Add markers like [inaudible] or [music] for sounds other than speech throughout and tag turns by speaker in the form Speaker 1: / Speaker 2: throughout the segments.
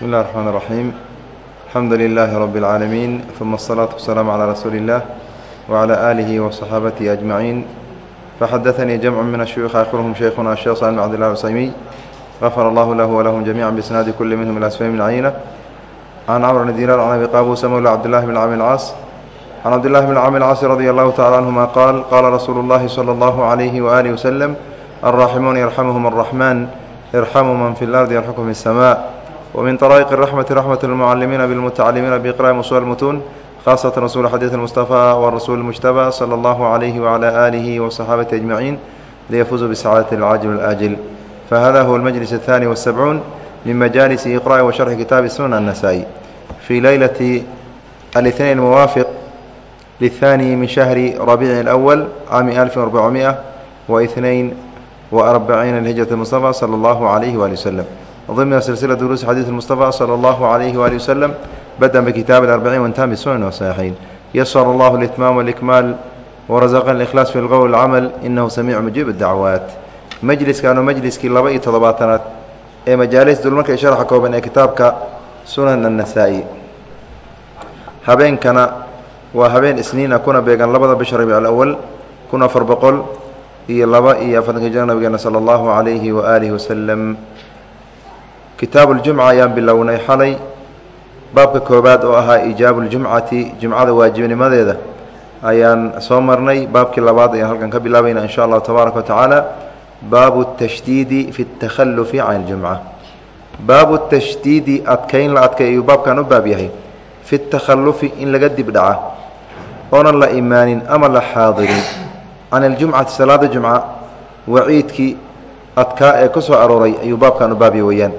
Speaker 1: بسم الله الرحمن الرحيم الحمد لله رب العالمين ثم الصلاة والسلام على رسول الله وعلى آله وصحابته أجمعين فحدثني جمع من الشيوخ آخرهم شيخنا الشيخ صالح بن عبد الله العثيمي غفر الله له ولهم جميعا بإسناد كل منهم إلى سفيان بن عيينة عن عمرو بن دينار عن أبي قابوس مولى عبد الله بن عامر العاص عن عبد الله بن عامر العاص رضي الله تعالى عنهما قال قال رسول الله صلى الله عليه وآله وسلم الراحمون يرحمهم الرحمن ارحموا من في الأرض يرحمكم في السماء ومن طرائق الرحمة رحمة المعلمين بالمتعلمين بإقراء مصول المتون خاصة رسول حديث المصطفى والرسول المجتبى صلى الله عليه وعلى آله وصحابته أجمعين ليفوزوا بسعادة العاجل والآجل فهذا هو المجلس الثاني والسبعون من مجالس إقراء وشرح كتاب السنن النسائي في ليلة الاثنين الموافق للثاني من شهر ربيع الأول عام 1442 لهجرة المصطفى صلى الله عليه وآله وسلم ضمن سلسلة دروس حديث المصطفى صلى الله عليه وآله وسلم بدأ بكتاب الأربعين وانتهى بالسنن والصحيحين يسر الله الإتمام والإكمال ورزقنا الإخلاص في القول والعمل إنه سميع مجيب الدعوات مجلس كانوا مجلسكii laba iyo toddobaatanaad ee majaalis dulmarka sharxa kooban ee kitaabka sunan النasaa'i habeenkana waa habeen isniina kuna beegan labada bisha rabiic alawal kun afar boqol iyo laba iyo afartanka jir nabigeena salى اllahu عalayhi waalihi waslem kitaabu اljumca ayaan bilownay xalay baabka koobaad oo ahaa ijaabu اljumcati jumcada waajibnimadeeda ayaan soo marnay baabkii labaad ayaan halkan ka bilaabayna in sha allahu tabaaraka wa tacaala baabu الtashdiidi fi اtakhalufi can اljumca baabu tashdiidi adkayn la adkay ayuu baabkan u baab yahay fi اtakhalufi in laga dib dhaca oonan la imaanin ama la xaadirin can اljumcati salaada jumca waciidkii adkaa ee ku soo arooray ayuu baabkan u baabya weeyaan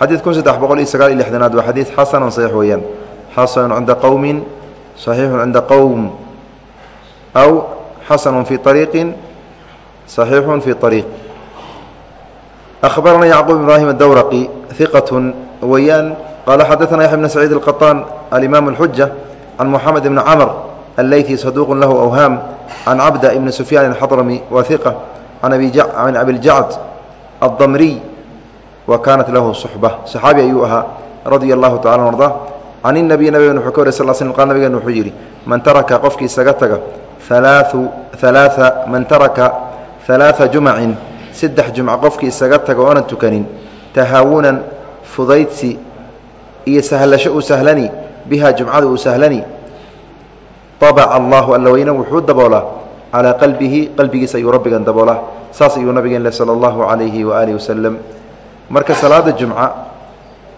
Speaker 1: xadiid kun saddex boqol iyo sagaal iyo lixdanaad waa xadiid xasanun saxiix weeyaan. Xasanun cinda qowmin saxiixun cinda qowm aw xasanun fii ariiqin saxiixun fii ariiq ahbaranaa yacquub ibraahim adowraqi hiqatun weeyaan qaala xadaana yaxya bn saciid alqaطaan alimaam alxuja can muxamed ibni camr alleyki saduuqun lahu awhaam can cabda ibni sufyaan alxadrami wa hiqa can abiljacd addamriy wa kaanat lahu suxba. Saxaabi ayuu ahaa radia allahu tacala arda can inabiy nabigen wuxuu ka wary sal sl qal nabigen wuxuu yidhi man taraka qofkii isaga taga alaau alaaa man taraka halaaa jumacin saddex jumca qofkii isaga taga oonan tukanin tahaawunan fudaydsi iyo sahlasho uu sahlani biha jumcada uu sahlani. Abaca allahu alla weyne wuxuu daboolaa calaa qalbihi qalbigiisa ayuu rabbigan daboolaa saas ayuu nabigeen le sala allahu calayhi waaalihi wasalam marka salaada jumca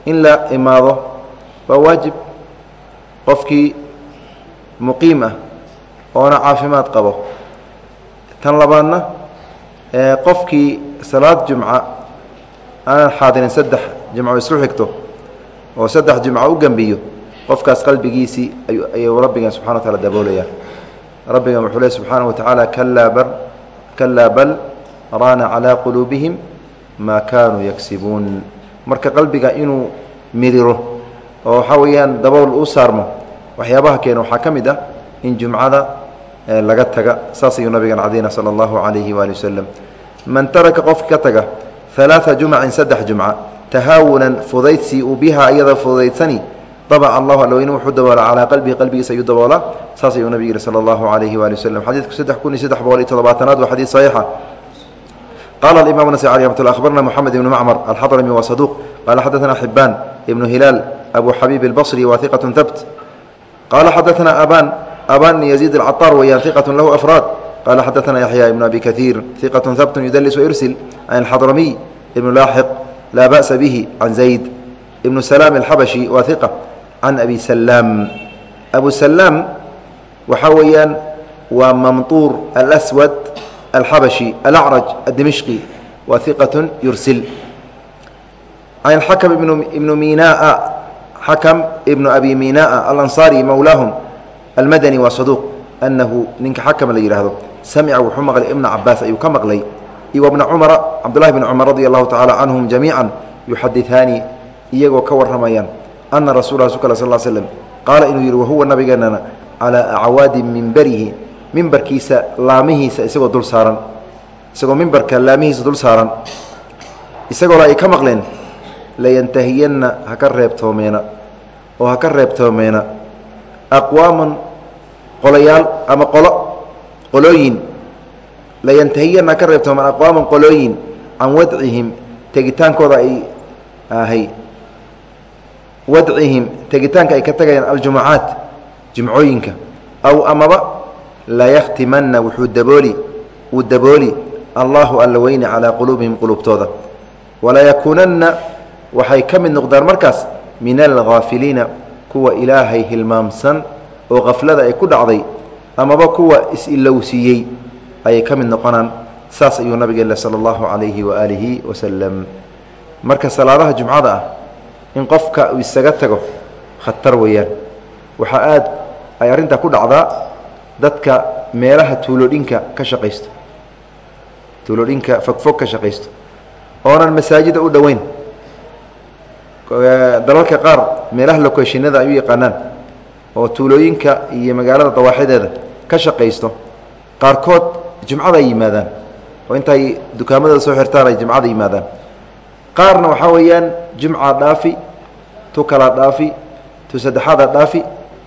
Speaker 1: in la imaado waa waajib. Qofkii muqiim ah oona caafimaad qabo. Tan labaadna qofkii salaad jumca aanan xaadirin saddex jumco isku xigto oo saddex jumco u gembiyo qofkaas qalbigiisii ayuu rabbigan subxana wa taala daboolaya rabbigan wuxuu le subxaana wa tacaala kalaa bal raana calaa quluubihim maa kaanuu yagsibuun marka qalbiga inuu midiro oo waxaa weeyaan dabool u saarmo waxyaabaha keena waxaa ka mid ah in jumcada laga taga. Saas ayuu nabigan cadayna sala allahu calayhi waali wasalam man taraka qofki ka taga alaaa jumacin saddex jumca tahaawunan fudaydsi uu bihaa iyada fudaydsani dabaca allahu alweyne wuxuu daboolaa calaa qalbihi qalbigiisa ayuu daboolaa saas ayuu nabig yihi sala allahu calayhi waali wasalam xadiidku saddex kun iyo saddex boqol iyo toddobaatanaad waa xadiid saxiixa qala imam nas alي mat abarna mxamed ibn macmr alxadrami wa saduq qala xadaثna xibaan ibnu hilaal abu xabiib اlbصri wa iqaة habt qala xadaثna aban aban yaziid اlcaطar weyaan iqaة lahu afraad qala xadaثna yaxya ibn abi kaثiir iqaة habt yudlis wayursil can اlxadramiy ibn laaxiq laa ba'sa bihi can zayd ibnu salaam اlxabashi wa iqa can abi salaam abu salaam waxaa weeyaan waa mamطuur alswad الحبشي الأعرج الدمشقي وثقة يرسل عن الحكم بن ميناء حكم ابن أبي ميناء الأنصاري مولاهم المدني وصدوق أنه ننك حكم لي هذا سمع وحمق ابن عباس أي كمق لي وابن عمر عبد الله بن عمر رضي الله تعالى عنهم جميعا يحدثاني إيجو كور رميان أن رسول الله صلى الله عليه وسلم قال إنه يروى هو النبي قالنا على أعواد منبره mimbarkiisa laamihiisa isagoo dul saaran. Isagoo mimbarka laamihiisa dul saaran. Isagoo ay ka maqleen layantahiyanna ha ka reebtoomeena oo ha ka reebtoomeena. Aqwaaman qolayaal ama qolo qolooyin. Layantahiyanna ha ka reebtoomeena aqwaaman qolooyin. Can wadcihim tegitaankooda ay ahay. Wadcihim tegitaanka ay ka tagayaan aljumucaat jimcooyinka. Aw amaba layaktimanna wuxuu dabooli uu dabooli allahu alla weyne calaa quluubihim quluubtooda. Walayakuunanna waxay ka mid noqdaan markaas min alghaafiliina kuwa ilaahay hilmaamsan oo khaflada ay ku dhacday amaba kuwa is-ilowsiiyey ayay ka mid noqonaan. Saas ayuu nabigeenle sala allahu calayhi waaalihi wasalam marka salaadaha jumcada ah in qofka uu isaga tago khatar weeyaan. Waxaa aad ay arrintaa ku dhacdaa dadka meelaha tuulodhinka ka shaqaysto. Tuulodhinka fogfog ka shaqaysto. Oonan masaajida u dhoweyn. Dalalka qaar meelaha lokeshinada ay u yaqaanaan. Oo tuulooyinka iyo magaalada dawaaxideeda ka shaqaysto. Qaarkood jumcada ay yimaadaan. Oo intay dukaamadooda soo xirtaan ay jumcada yimaadaan. Qaarna waxaa weeyaan jumca dhaafi tu kala dhaafi tu saddexaada dhaafi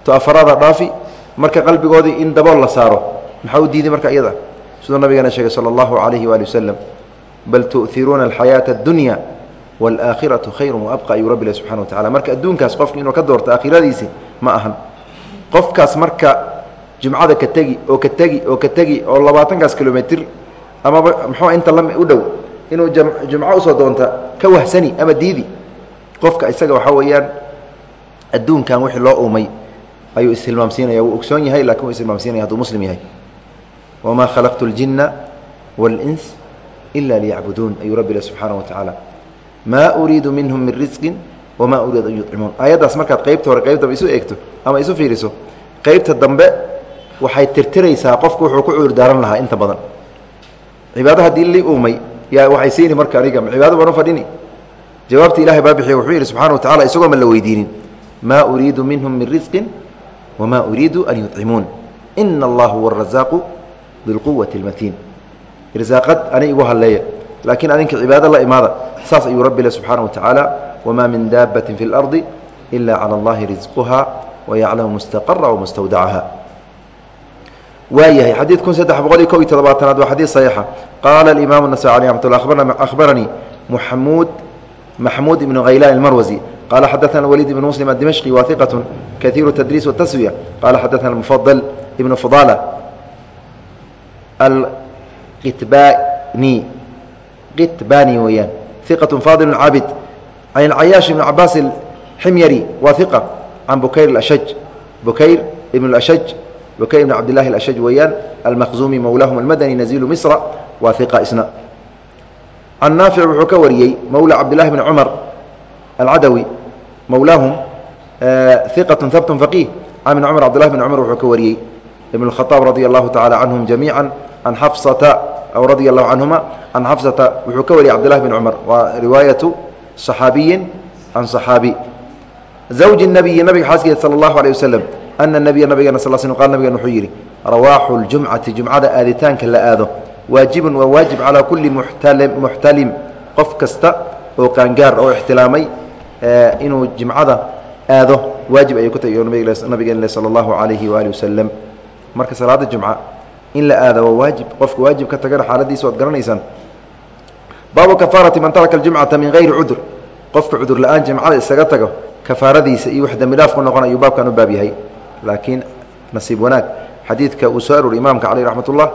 Speaker 1: tu afaraada dhaafi marka qalbigoodii in dabool la saaro maxaa u diiday marka iyada? Siduu nabigeena sheegay sala allahu calayhi waali wasalam bal tu'iruuna alxayaata addunya waalaakhiratu khayru waabqa ayuu rabbi subxana wa tacala marka adduunkaas qofki inuu ka doorto aakhiradiisi ma ahan. Qofkaas marka jumcada ka tegi oo ka tegi oo ka tegi oo labaatankaas kilomitr amaba muxuu inta la u dhow inuu jumco u soo doonta ka wahsani ama diidi qofka isaga waxaa weeyaan adduunkan wixii loo uumay ayuu ishilmaamsiinaya wuu ogsoon yahay lakin wuu ishilmaamsiinaya haduu muslim yahay wamaa khalaqtu اljinna wاlins ila liyacbuduun ayuu rabbi ilah subxaana wa tacaala maa uriidu minhum min risqin wamaa uriidu an yuطcimuun aayaddaas markaad qeybta hore qeyb dambe isu eegto ama isu fiiriso qeybta dambe waxay tirtiraysaa qofku wuxuu ku cudur daaran lahaa inta badan cibaado haddii li uumay yaa waxay siini marka aniga cibaado baan u fadhini jawaabta ilahay baa bixiy wuxuu yidhi subxana wa tacala isagoo ma la weydiinin maa uriidu minhum min risqin wamaa uriidu an yuطcimuun ina allah huwa arazaaqu bilquwati اlmatiin irsaaqad ani igu halleeya laakiin adinka cibaado la imaada saas ayuu rabbi le subxaana wa tacaala wamaa min daabati fi اlardi ila cala allahi risquha wayaclamu mustaqara wamustawdacaha waa yahay xadiid kun saddex boqol iyo ko iyo todobaatanaad waa xadiid saxiixa qaala alimaam الnasaي alيh ramat lla akhbaranii muxamuud maxmuud ibnu khaylaan almarwasi qala xadaثna waliid ibn muslim adimashqi wa iqaة kaiiru tadriis wataswiya qala xadaثna mufadl ibnu fudala alqitbani qitbani weeyaan iqaة faadil caabid can اlcayaash ibn cabaas اximyari wa iqa can bukayr ashaj bukayr ibn اashaj bukayr ibn cabdillahi alashaj weeyaan almaqzumi mowlaahum almadani nazilu misra waa iqa isna can naafic wuxuu ka wariyey mowla cabdillahi bni cumar alcadawi mowlaahum iqatu habtun faqih can ibni cumar cabdillahi bni cumar wuxuu ka wariyey ibn اkhaaab radia allahu tacala canhum jamiica can xafsata aw radia allahu canhuma can xafsata wuxuu ka wariyey cabdillahi bni cumar waa riwaayatu صaxaabiyin can صaxaabi zawji nabiyi nabiga xaaskiisa sala allahu alيh waslem ana nabiya nabigeena sal sl qal nabigen wuxuu yidhi rawaaxu ljumcati jumcada aaditaanka la aado waajibun waa waajib calaa kulli muxtalim qof kasta oo qaangaar oo ixtilaamay inuu jimcada aado waajib ayay ku tahy nabigeen sala allahu calayhi waali wasalam marka salaada jumca in la aada waa waajib qofka waajib ka tagana xaaladiisa waad garanaysaan. Baabu kafaarati man taraka aljumcata min hayri cudur qofka cudur la'aan jimcada isaga tago kafaaradiisa iyo wax dembi dhaaf ku noqon ayuu baabkan u baab yahay. Laakiin nasiib wanaag xadiidka uu soo aroori imaamka caleyh raxmat ullah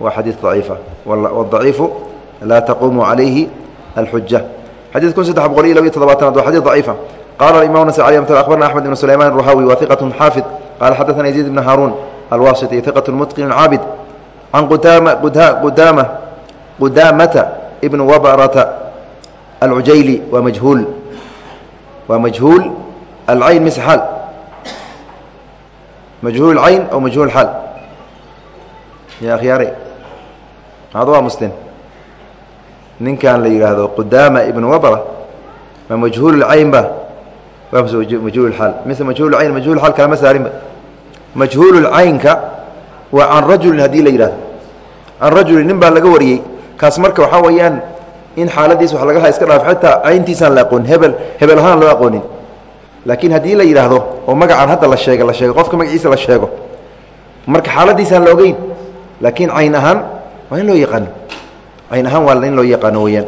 Speaker 1: waa xadiid daciifa. Wadaciifu laa taquumu calayhi alxuja xadid kun saddex boqol iyo laba todobaatanaad waa xadid daciifa. Qala imam nas alي mt abarna axmed ibn sulayman ruhawi wa xaafid. Qala xadaثna yaziid ibn haruun alwasiti iqat mutqin caabid. Can qudama qudamata ibn wabrata alcujayli waa majhuul. Waa majhuul alcayn mise xaal. Majhuul cayn aw majhuul xaal? Ya akhyaare maxaad u aamusteen ninkan la yidhaahdo qudaama ibn wabra ma majhuul cayn ba? Waa majhuul xaal. Mise majhuul cayn majhuul xaal kalama saarinba majhuul caynka waa can rajulin haddii la yidhahdo can rajulin nin baa laga wariyey. Kaas marka waxaa weeyaan in xaaladiis wa laga ha iska dhaaf xitaa cayntiisaan la aqoonin hebel hebel ahaan loo aqoonin. Laakiin haddii la yidhaahdo oo magacaan hadda la sheega la sheego qofka magaciisa la sheego marka xaaladiisaan la ogeyn laakiin cayn ahaan waa in loo yaqaano. Cayn ahaan waa in loo yaqaano weyaan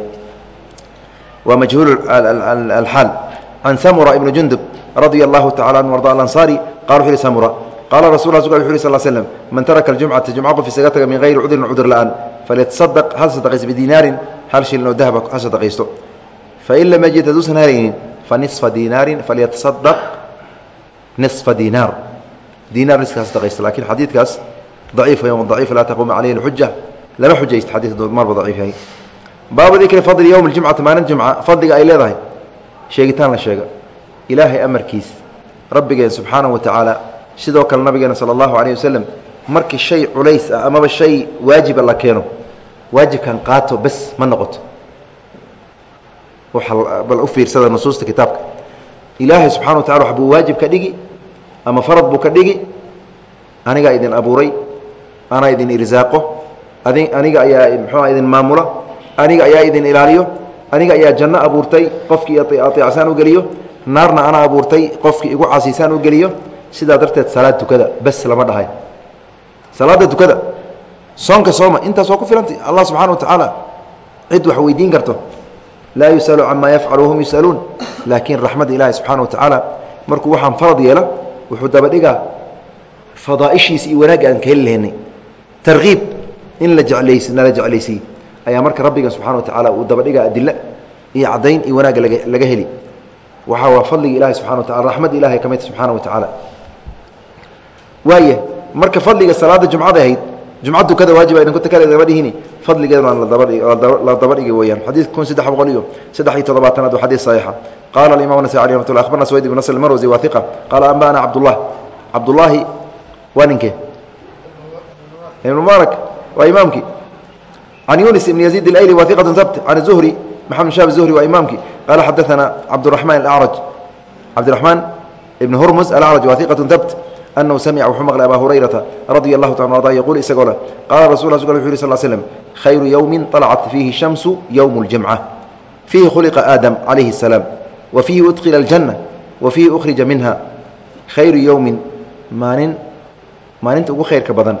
Speaker 1: waa majhuul alxaal can samura ibni jundub radia allahu tacala anhu arda alansaari qala wuxu uhi samura. Qaala rasul a wuxu uhi sal slm man taraka aljumcata jumca qof isaga taga min hayri cudrin cudur la'aan falyatasadaq hal sadaqayso bidinaarin hal shilin oo dahaba ha sadaqaysto. Fain lam yajid haduusan helaynin fa nisfa dinaarin falyatasadaq nisfa dinaar dinaar niska ha sadaqaysto xadiidkaas daciif daciif laa taquuma calayhi alxuja lama xujaysto xadiis marba daciif yahay baabu dikri fadli yowmi ljumcati maalin jumca fadliga ay leedahay sheegitaan la sheega. Ilaahay amarkiis rabbigeen subxaanahu wa sidoo kale nabigeena sala allahu calayh wasalam markii shay culays ah amaba shay waajiba la keeno waajibkan qaato bes ma noqoto. Bal u fiirsada nusuusta kitaabka. Ilaahay subxana wa tacala wax buu waajib ka dhigi ama farad buu ka dhigi anigaa idin abuuray anaa idin irsaaqo aniga ayaa muxuua idin maamula. Aniga ayaa idin ilaaliyo. Aniga ayaa janno abuurtay qofkii aeecasaan u geliyo. Naarna ana abuurtay qofkii igu casiisaan u geliyo. Sidaa darteed salaad tukada bes lama dhahay. Salaada tukada soonka sooma intaas waa ku filantay allah subxana wa tacaala cid wax weydiin karto. Laa yusalu camaa yafcalu wahum yusaluun laakiin raxmadda ilaahi subxana wa tacaala markuu waxaan farad yeela wuxuu dabadhigaa fadaaishiisa iyo wanaagga aan ka heli lahaynay. Tarkiib in la nala jeclaysiiye ayaa marka rabbiga subxana wa tacaala uu dabadhigaa adilo iyo caddayn iyo wanaagga laga heli. Waxaa waa fadliga ilahi subxana wa tacala raxmadda ilahay ka mid subxaana wa tacaala. Waaya marka fadliga salaada jumcada ahayd jumca tukada waajiba idinku takadaba dhihini fadligeeduna la daba dhigi weyaan xadiidka kun saddex boqol iyo saddex iyo toddobaatanaad waa xadiid saxiixa. Qala alimam nasai alih ramat llah abarna swayd ibn nasr marwsi wa iqa qaala anba'ana cabdullah cabdullaahi waa ninkee ibn mubaarak waa imaamkii can yunis ibn yaziid اlayli wa iqat habt can zuhri maxamed shab zuhri waa imaamkii qaala xadaثana cabduraxmaan alacraj cabdiraxmaan ibn hurmus alacraj wa iqat habt أنه سمع وxuu mقلay أbا هريرaةa رضي الله تعالى عنه يقول isagoo le qاla رsuل ه وxu صل سلم خyر يوم طلعت فيه الشhمس يوم الجمعة فيه خلقa آdم عليه السلام وفيه أدخل الجنة وفيه أخرجa منها khayر يومi maalin maalinta ugu khayrka badan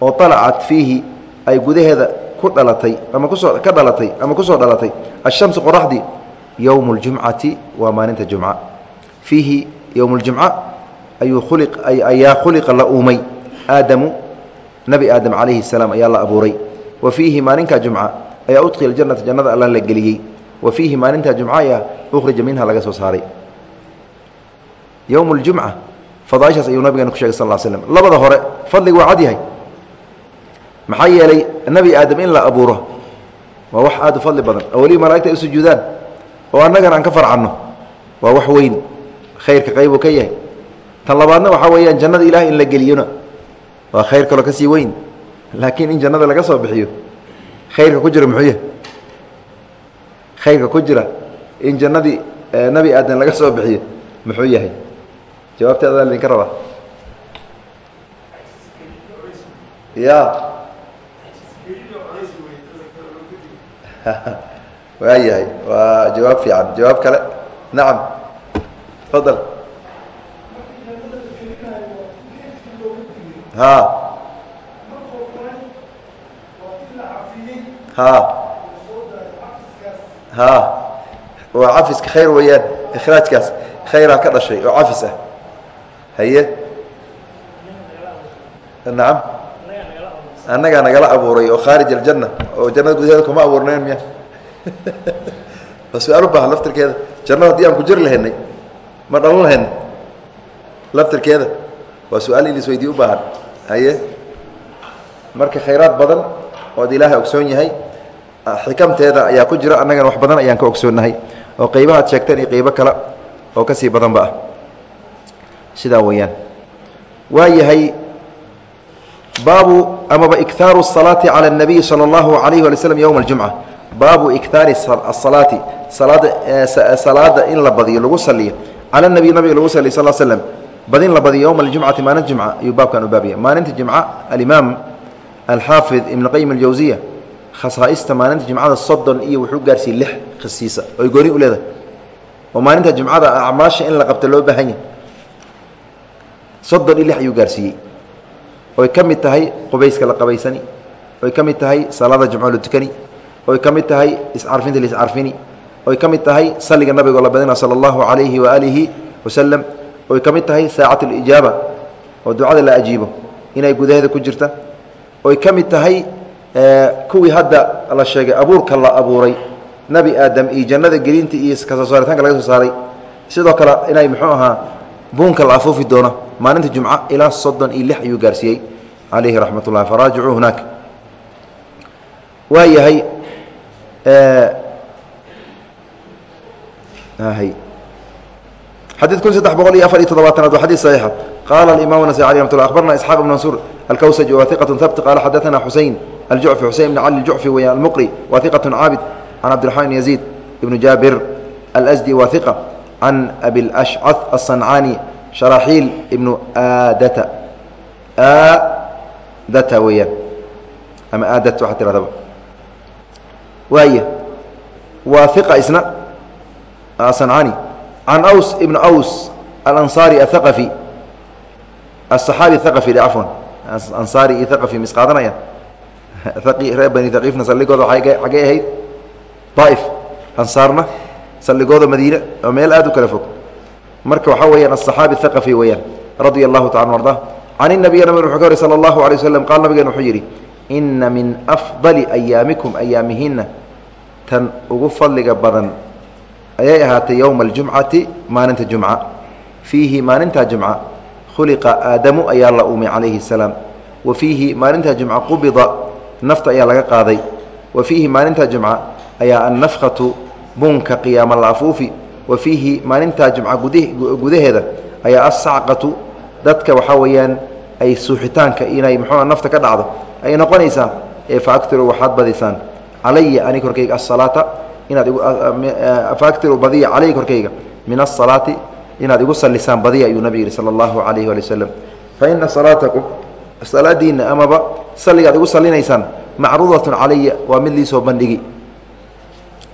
Speaker 1: oo طلعت فيihi ay gudaheeda ku dhalatay ama kusoo ka dhalatay ama kusoo dhalatay الشhaمس qoرaxdii يوم الجuمعaةi waa maalinta جuمعة فيihi يوم الجuمعة ayuu ayaa khuliqa la uumay aadamu nebi aadam calayhi salaam ayaa la abuuray wa fiihi maalinkaa jumca ayaa udkhila janata jannada alla la geliyey wa fiihi maalintaa jumca ayaa ukhrija minha laga soo saaray yowm اljumca fadaaishaas ayuu nabigeena ku shegay sal l slm labada hore fadliga waa cad yahay maxaa yeelay nebi aadam in la abuuro waa wax aad u fadli badan. Oo weliba ay u sujuudaan oo annagana aan ka farcanno waa wax weyn. Khayrka qaybuu ka yahay. Tan labaadna waxaa weeyaan jannada ilahay in la geliyona waa khayr kaloo ka sii weyn. Laakiin in jannada laga soo bixiyo khayrka ku jira muxuu yahay? Khayrka ku jira in jannadii nebi aadan laga soo bixiyo muxuu yahay? Jawaabteedaa idinka rabaa. Ya [laughs] waa yahay waa jawaab fiican. Jawaab kale? Nacam fadal. Ha ha ha waa cafiska khayr weeyaan ikhraajkaas. Khayraa ka dhashay oo cafis ah. Haye. Nacam annagaa nagala abuuray oo khaarij aljanna oo jannada gudaheeda kuma abuurnayn miya. [laughs] Waa su'aal u baahan laftirkeeda. Jannada haddii aan ku jiri lahaynay ma dhalan lahayn laftirkeeda. Waa su'aal in isweydiye u baahan. Haye? Marka khayraad badan ood ilaahay ogsoon yahay xikamteeda ayaa ku jira annagana wax badan ayaan ka ogsoonnahay. Oo qaybahaad sheegteen iyo qaybo kale oo ka sii badanba ah. Sidaa weeyaan. Waa yahay baabu amaba ikaaru salaati cala nabiyi sala allahu alayh wali slm yowma اljumca baabu iktaari asalaati eh, salaada in la badiyo lagu saliyo. Cala nabiy nabiga lagu saliy sal slm badin la badiyo yowma aljumcati maalinta jimca ayuu baabkan u baabaya maalinta jimca alimaam alxaafid ibn qayim aljawsiya khasaaista maalinta jimcada soddon iyo wuxuu gaarsiiye lix khasiisa oy gooni u leedahay. Oo maalinta jimcada acmaasha in la qabta loo baahan yahy soddon iyo lix ayuu gaarsiiyey oy ka mid tahay qubayska la qabaysani. Oy ka mid tahay salaada jumco la tukani. Oy ka mid tahay iscarfinta la iscarfini. Oy ka mid tahay salliga nabigo la badina sala allahu calayhi waaalihi wasalam oy ka mid tahay saacat alijaaba oo ducada la ajiibo inay gudaheeda ku jirta. Oy ka mid tahay kuwii hadda la sheegay abuurka la abuuray nebi aadam iyo jannada gelinta iyo ka soo saaritaanka laga soo saaray. Sidoo kale inay muxuu ahaa buunka la afuufi doono maalinta jumca ilaa soddon iyo lix ayuu gaarsiiyey calayhi raxmat ullahi faraajicuu hunaaka waa yahay xadيث kun saddex boqol iyo afar iyo todobaatanaad waa xadيث صaحيixa qala الimam النasي عليه رحمة الله أخبرna إسحاq بن منصور الكwسج wa ثiqة ثبت qala xadaثna xuseين الjuعفي xuseين بن cali الjuعفي weya المqري wa ثiqة caabid can cabdiرaحman بن يزيد بن jaaبir الأsدي wa ثiqة can abi lashca asancani sharaxiil ibnu aadata aadata weeyaan ama aadat waxaa tiradaba waaya waa iqa isna asancani can aws ibnu aws alansaari aaqafi asaxaabi aqafi dhe cafwan ansaari iyo aqafi mis reer bani haqiifna saldhigooda xaggey ahayd daaif ansaarna saldhigooda madiine oo meel aad u kala fog marka waxaa weyaan aلصaxaabi thaqafi weeyaan radia allahu taala arda can الnabiy nabig wuxuu ka wari salى اllahu alيه waslm qaal nabigeen wuxuu yidhi ina min afضali ayaamikum ayaamihina tan ugu fadliga badan ayay ahaatay yowma aljumcati maalinta jumca fiihi maalintaa jumca khuliqa aadamu ayaa la uumay calayhi salaam wa fiihi maalintaa jumca qubida nafta ayaa laga qaaday wa fiihi maalintaa jumca ayaa annafkhatu buunka qiyaama la afuufi wa fiihi maalintaa jumca gudaheeda ayaa assacqatu dadka waxaa weeyaan ay suuxitaanka inay muxuua nafta ka dhacdo ay noqonaysaa ee fa aktiru waxaad badisaan calaya ani korkayga asalaata inaad faaktiru badiya caleyhi korkayga min asalaati inaad igu salisaan badiya ayuu nabig yihi sala allahu calayhi waali wasalam fa ina salaatakum salaadiinna amaba salligaad igu salinaysaan macruudatun calaya waa mid liisoo bandhigi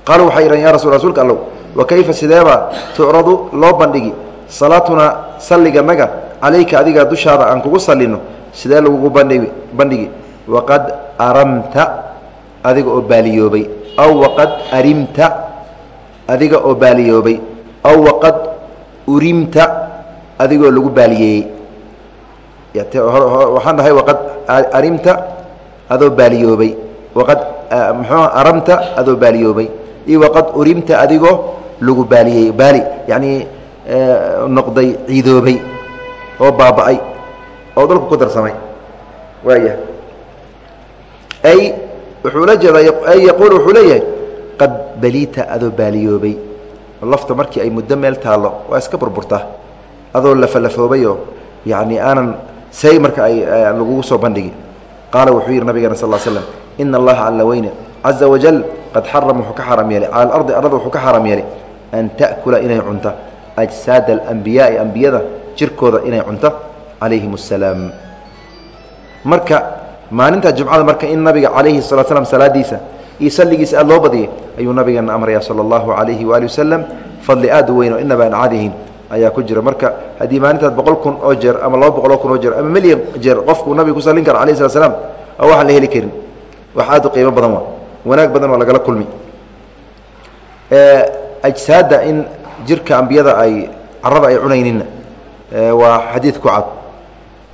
Speaker 1: qaaluu waxay yidhaen ya rasul rasuulka allow wa kayfa sideebaa tucradu loo bandhigi? Salaatunaa salliganaga calayka adiga dushaada aan kugu sallinno sidee lagugu bandhigi? Bandhigi waqad aramta adiga oo baaliyoobay aw waqad arimta adiga oo baaliyoobay aw waqad urimta adigoo lagu baaliyeeyey waxaan dhahay waqad arimta adoo baaliyoobay waqad muxuu aramta adoo baaliyoobay iyo waqad urimta adigoo lagu baaliyeeyey baali yacnii noqday ciidoobay oo baaba'ay oo dhulka ku darsamay. Waaya ay wuxuu la jeedaa yaquul wuxuu leeyahay qad baliita adoo baaliyoobay. Lafta markii ay muddo meel taallo waa iska burburtaa adoo lafalafoobayoo yacni aanan say marka ay lagugu soo bandhigi qaala wuxuu yidhi nabigeena sal slam ina allaha alla weyne caza wajal qad xarama wuxuu ka xaram yeelay. Cala alardi arlada wuxuu ka xaram yeelay an ta'kula inay cunta ajsaada alambiyaai ambiyada jirkooda inay cunto. Calayhim assalaam marka maalinta jumcada marka in nabiga calayhi salaa slam salaadiisa iyo salligiisa aad loo badiyay ayuu nabigeena amraya sala allahu calayhi waali wasalam fadli aad u weyn oo inaba aan caadihin ayaa ku jira. Marka haddii maalintaad boqol kun oo jeer ama laba boqol oo kun oo jeer ama milyan jeer qofkuu nabiga ku sallin kara alayh slat slam oo waxaan la heli karin wax aad u qiimo badan waa wanaag badan waa lagala kulmi. Ajsaadda in jirka ambiyada ay carada ay cunayninna waa xadiid ku cad.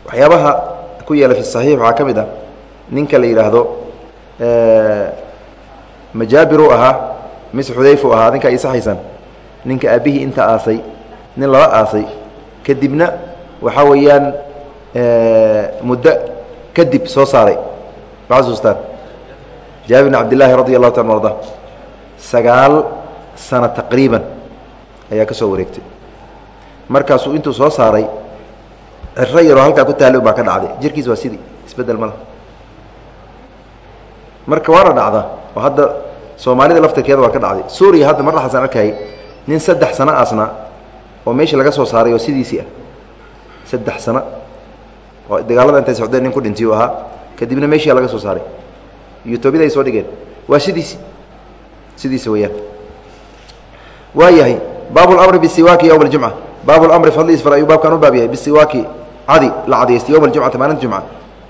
Speaker 1: Waxyaabaha ku yeela fi saxiix waxaa ka mid ah ninka la yidhaahdo majaabiru ahaa mise xudayfu ahaa ninka ay saxaysaan ninka aabbihii inta aasay nin lala aasay kadibna waxaa weeyaan muddo kadib soo saaray. Ma xasuustaan jaabir bn cabdillaahi radi allahu taala arda sagaal sano taqriiban ayaa ka soo wareegtay. Markaasuu intuu soo saaray ciro yaroo halkaa ku taallay baa ka dhacday. Jirkiis waa sidii isbeddel ma marka waana dhacdaa oo hadda soomaalida laftirkeeda waa ka dhacday. Suuriya hadda mar dhaxasan arkayay nin saddex sano aasnaa oo meeshii laga soo saaray oo sidiisii ah. Saddex sano. Oo dagaalada intay socdeen nin ku dhintiy u ahaa kadibna meeshia laga soo saaray yutoobida ay soo dhigeen waa sidiisi sidiisi weyaan waa yahay baab اlamri bisiwaaki ywm اjumca baab اlamri fadliis fal ayuu baabkan u baab yahay bisiwaaki cadi la cadaysta ywm اjumcati maalinta jumca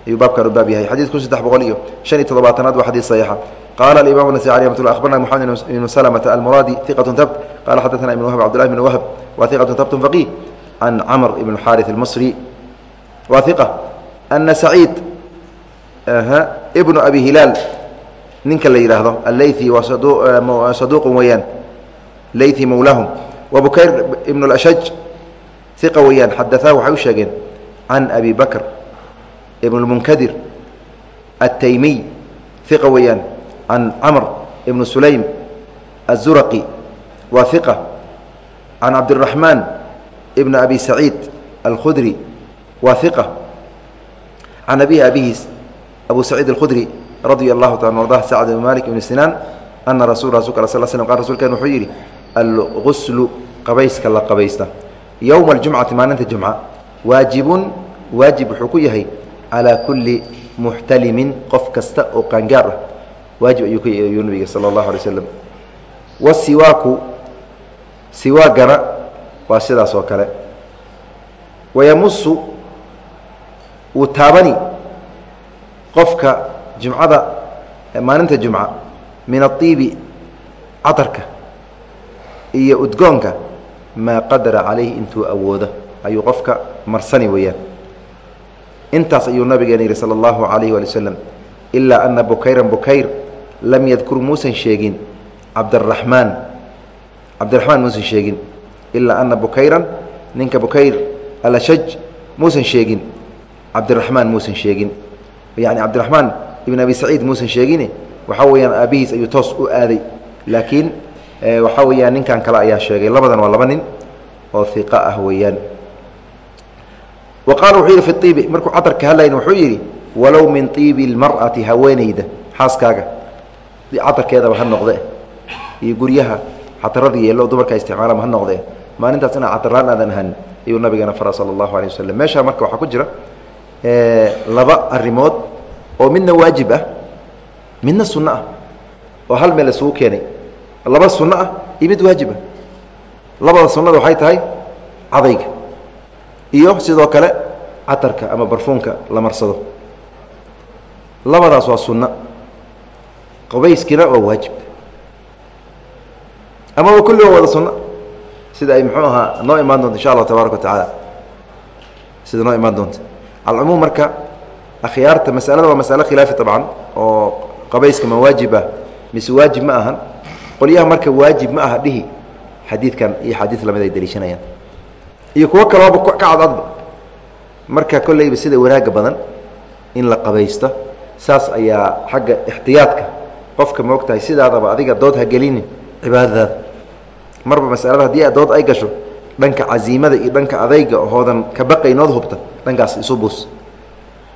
Speaker 1: ayuu baabkan u baab yahay xadid kun saddex boqol iyo shan iyo toddobaatanaad waa xadiid saxiixa qaala alimam nasai alih amat lla abarna moxamed ibnu slmta almuraadi iqat tabt qala xadaثna ibn wahb cbdulahi bn wahb wa iqat tabt faqih can camr ibn xaariث اlmasri wa iqa ana saciid bnu abi hilaal. Ninka la yidhaahdo allaythi waa saduuq eh, eh, weyaan laythi mowlaahum wabukayr ibn اlashaj iqa weyaan xadaaa waxay u sheegeen can abi bakr ibn اlmunkadir ataymiy iqa weyaan can camr ibn sulaym azuraqi waa iqa can cabdiraxmaan ibn abi saciid alkhudri waa iqa can abihi abihiis abu saciid alkhudri radia allahu taala ardah sacd ibn malik ibn sinaan ana rasul rasulka al sl slm qal rsulkeen wuxuu yidhi alguslu qabayska la qabaysta. Yowma aljumcati maalinta jumca waajibun waajib wuxuu ku yahay calaa kulli muxtalimin qof kasta oo qaangaar ah. Waajib ayuu ku yahay nabiga sala allahu alay slam wasiwaaku siwaagana waa sidaas oo kale. Wayamusu wuu taabani qofka jumcada maalinta jumca min aiibi catarka iyo udgoonka maa qadara calayhi intuu awoodo ayuu qofka marsani weeyaan. Intaas ayuu nabigeena yidhi sala allahu calayhi waali wasalam ilaa ana bukayran bukayr lam yadkur muusan sheegin cabdaraxmaan cabdiraxmaan muusan sheegin ilaa ana bukayran ninka bukayr alashaj muusan sheegin cabdiraxmaan muusan sheegin yani cabdiraxmaan ibn abi saciid muusan sheegine waxaa weeyaan aabihiis ayuu toos u aaday. Laakiin waxaa weeyaan ninkan kale ayaa sheegay labadan waa laba nin oo iqa ah weeyaan. Wa wuxuu yidhi fi markuu catarka hadlayn wuxuu yidhi walow min iibi اlmar'ati haweenayda xaaskaaga. Catarkeedaba ha noqde iyo guryaha catarada yeelo dumarka isticmaalama ha noqde maalintaas inaa cataraan aadan ahan ayuu nabigeena fara sala allahu alay waslem meeshaa marka waxaa ku jira laba arimood oo midna waajib ah midna sunno ah oo hal meel isugu keenay. Laba sunno ah iyo mid waajib ah. Labada sunnada waxay tahay cadayga iyo sidoo kale catarka ama barfuunka la marsado. Labadaas waa sunno qabayskina waa waajib. Amaba kulli waa wada sunno sida ay muxuu ahaa noo imaan doonto insha allah tabaaraka wa tacaala. Sida noo imaan doonta alcumuum marka akhyaarta masalada waa masalo khilaafi طabcan oo qabayska ma waajib ah mise waajib ma ahan. Qolyaha marka waajib ma aha dhihi xadiidkan iyo xadiid la mid ay deliishanayaan iyo kuwo kalooba ka cadcadba marka kolleyba sida wanaagga badan in la qabaysto saas ayaa xagga ixtiyaadka. Qofka ma og tahay sidaadaba adiga dood ha gelinin cibaadadaada. Marba masalada haddii dood ay gasho dhanka casiimada iyo dhanka adayga hoodan ka baqaynood hubta dhankaas isu buus.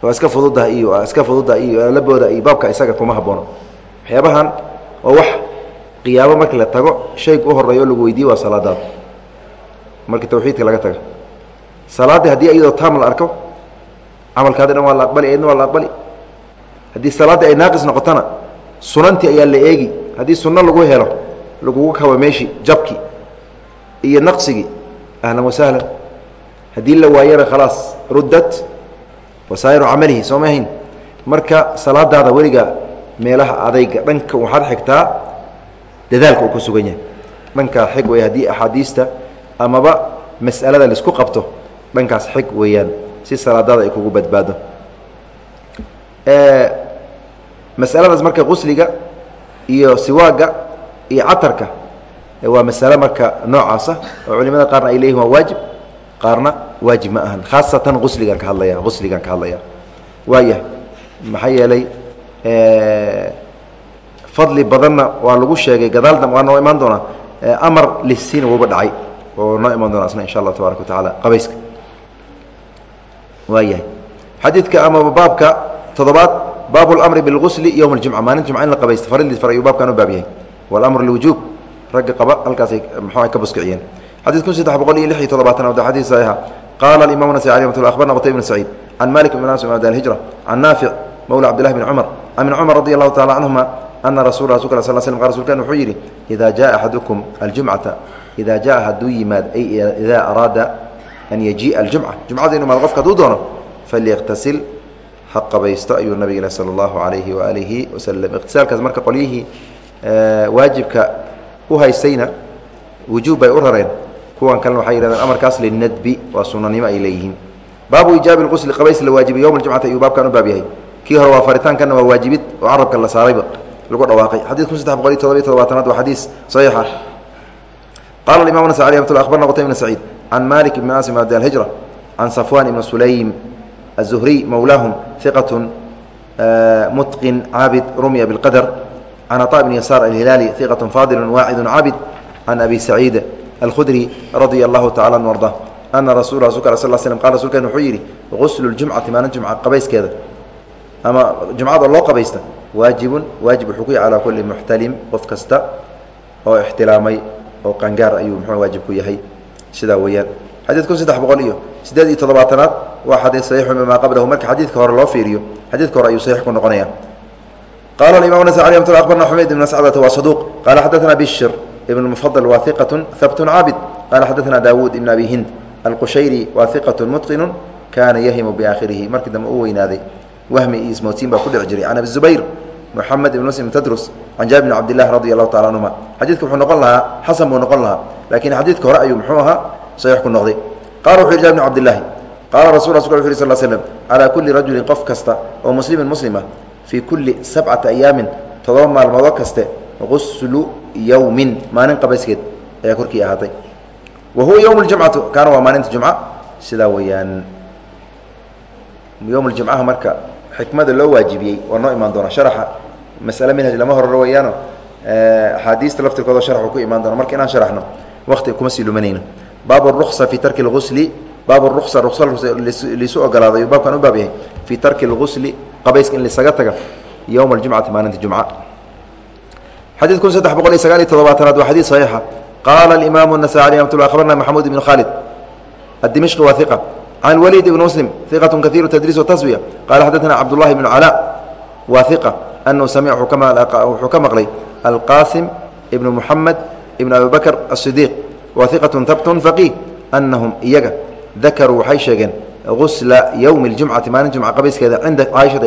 Speaker 1: Waa iska fududah iyo waa iska fududah iyo labooda iyo baabka isaga kuma haboono waxyaabahan oo wax qiyaamo markii la tago shayga u horreeya oo lagu weydiiye waa salaadaada markii tawxiidka laga taga salaaddii haddii iyadoo taam la arko camalkaadi dhan waa la aqbali eedna waa la aqbali. Haddii salaaddii ay naaqis noqotona sunantii ayaa la eegi. Haddii sunno lagu helo lagugu kabo meeshii jabki iyo naqsigii ahlan wasahlan haddii la waayana khalaas ruddat wasaa'iru camalihi soo ma ahayn marka salaadaada weliga meelaha adayga dhanka waxaad xigtaa dadaalka uu ku sugan yahay dhankaa xig wey haddii axaadiista amaba mas'alada la isku qabto dhankaas xig weeyaan si salaadaada ay kugu badbaado masaladaas marka qusliga iyo siwaaga iyo catarka waa masale marka noocaasa oo culimada qaarna ay leeyihin waa waajib qaarna waajib ma ahan khaasatan qusligaan ka hadlaya qusligaan ka hadlaya waayahay maxaa yeelay fadli badanna waa lagu sheegay gadaalna waa noo imaan doonaa amar lisiina wuuba dhacay oo noo imaan doona asna insha allah tabaaraka wa tacaala qabayska waayahay xadiidka amaba baabka toddobaad baabu اlamri biاlgusli yowma اljumca maalin jumca in la qabaysta faridii far ayuu baabkan u baab yahay walamru liwujuub ragga qaba halkaasay muxuu ka buskiciyeen. Xadid kun saddex boqol iyo lix iyo toddobaatan wada xadiid saxiixa. Qaala alimaam nasai alih mat akhbarna qutay bn saciid can malik bn anas abd alhijra can naafic mawla cabdillahi bn cumar can ibn cumar radi allahu tacala canhuma ana rasul rasulka sal slam qa rsulkan wuxuu yidhi idaa jaa axadukum aljumcata idaa jaa hadduu yimaad ay idaa araada an yajii'a aljumca jumcada inu imaado qofka hadduu doono falyaktasil ha qabaysto ayuu nabig sal allahu alayhi waaalihi wasalam ikhtisaalkaas marka qolyihii waajibka uhaysayna wujuub bay u rareen. Kuwan kalena waxay yidhahdeen amarkaas linadbi waa sunanimo ay leeyihiin. Baabu ijaabi lqusli qabays la waajibay yowma ljumcati ayuu baabkan u baab yahay. Kii hore waa faritaankanna waa waajibid oo carabka la saarayba lagu dhawaaqay. Xadid kun saddex boqol iyo todoba iyo todobaatanaad waa xadiis saxiix ah. qaala imam nasai ramat la abarna qutay ibn saciid can malik ibn anas ibn alhijra can safwan ibn sulaym aلzuhriy mowlaahum iqat eh, mutqin caabid rumya biاlqadar can aطa bn yasaar alhilaali iqaة faadil waacidu cabid can abi saciid alkhudri radia allahu tacala an arda ana rasul rasulka al sl slm qal rasulken wuxuu yidhi guslu jumcati maalin jumca qabayskeeda ama jumcada loo qabaysta waajibun waajib wuxuu ku yahay calaa kulli muxtalim qof kasta oo ixtilaamay oo qangaar ayuu muxuu waajib ku yahay sidaa weeyaan xadiid kun saddex boqol iyo siddeed iyo toddobaatanaad waa xadiid saxiixun bimaa qablahu marka xadiidka hore loo fiiriyo xadiidka hore ayuu saxiix ku noqonaya qala imam nasai amt abarna xumayd ibn sacdata waa saduq qala xadana bishir ibn mufadl waa iqatu habtun caabid qala xadana daawuud ibn abi hind alqushayri waa iqatu mutqinu kaana yahimu biaakhirihi markii dambe u weynaaday wahmi iyo ismoodsiin baa ku dhici jiray can abi zubayr moxamed ibn muslim tadrus can jaabir bn cabdilah radi allahu taala canhuma xadiidka wuxuu noqon lahaa xasan buu noqon lahaa laakiin xadiidka hore ayuu muxuu ahaa saxiix ku noqday qala wuxu yih jabir bn cabdillaahi qaala rasul rasulka wuxu yh sal slm calaa kulli rajulin qof kasta oo muslimin muslima fii kulli sabcata ayaamin todoba maalmoodoo kaste quslu yowmin maalin qabayskeed ayaa korkii ahaatay wa huwa yowm ljumcatu kaana waa maalinta jumca sidaa weeyaan yowm ljumcaha marka xikmada loo waajibiyey waa noo imaan doona sharaxa masale minhaj lama horaro weeyaano axaadiista laftirkooda sharaxu ku imaan doona marka inaan sharaxno waqti kuma sii lumanayno baab ruqsa fii tarki اlgusli baab ruqsa ruqsa lisu ogolaadayo baabkan u baab yahay fii tarki اlgusli qabayska in lisaga taga yowma اljumcati maalinta jumca xadiid kun saddex boqol iyo sagaal iyo todobaatanaad waa xadiid صaxiixa qaala اimaamu النasai alي amat abarna maxamuud ibn khaalid الdimشqi waa ثiqa can اwaliid ibn muslim ثiqaة kaثiru tadriis وtaswiya qala xadaثna cabdullahi bn calاء waa ثiqa anahu samic wuxuu ka maqlay alqasim ibn muxamed ibn abi bakr الصidiiq waiqaة habtun faqih anahum iyaga dakaruu waxay sheegeen gusla yowmi اljumcati maalin jumca qabayskeeda cinda caaishata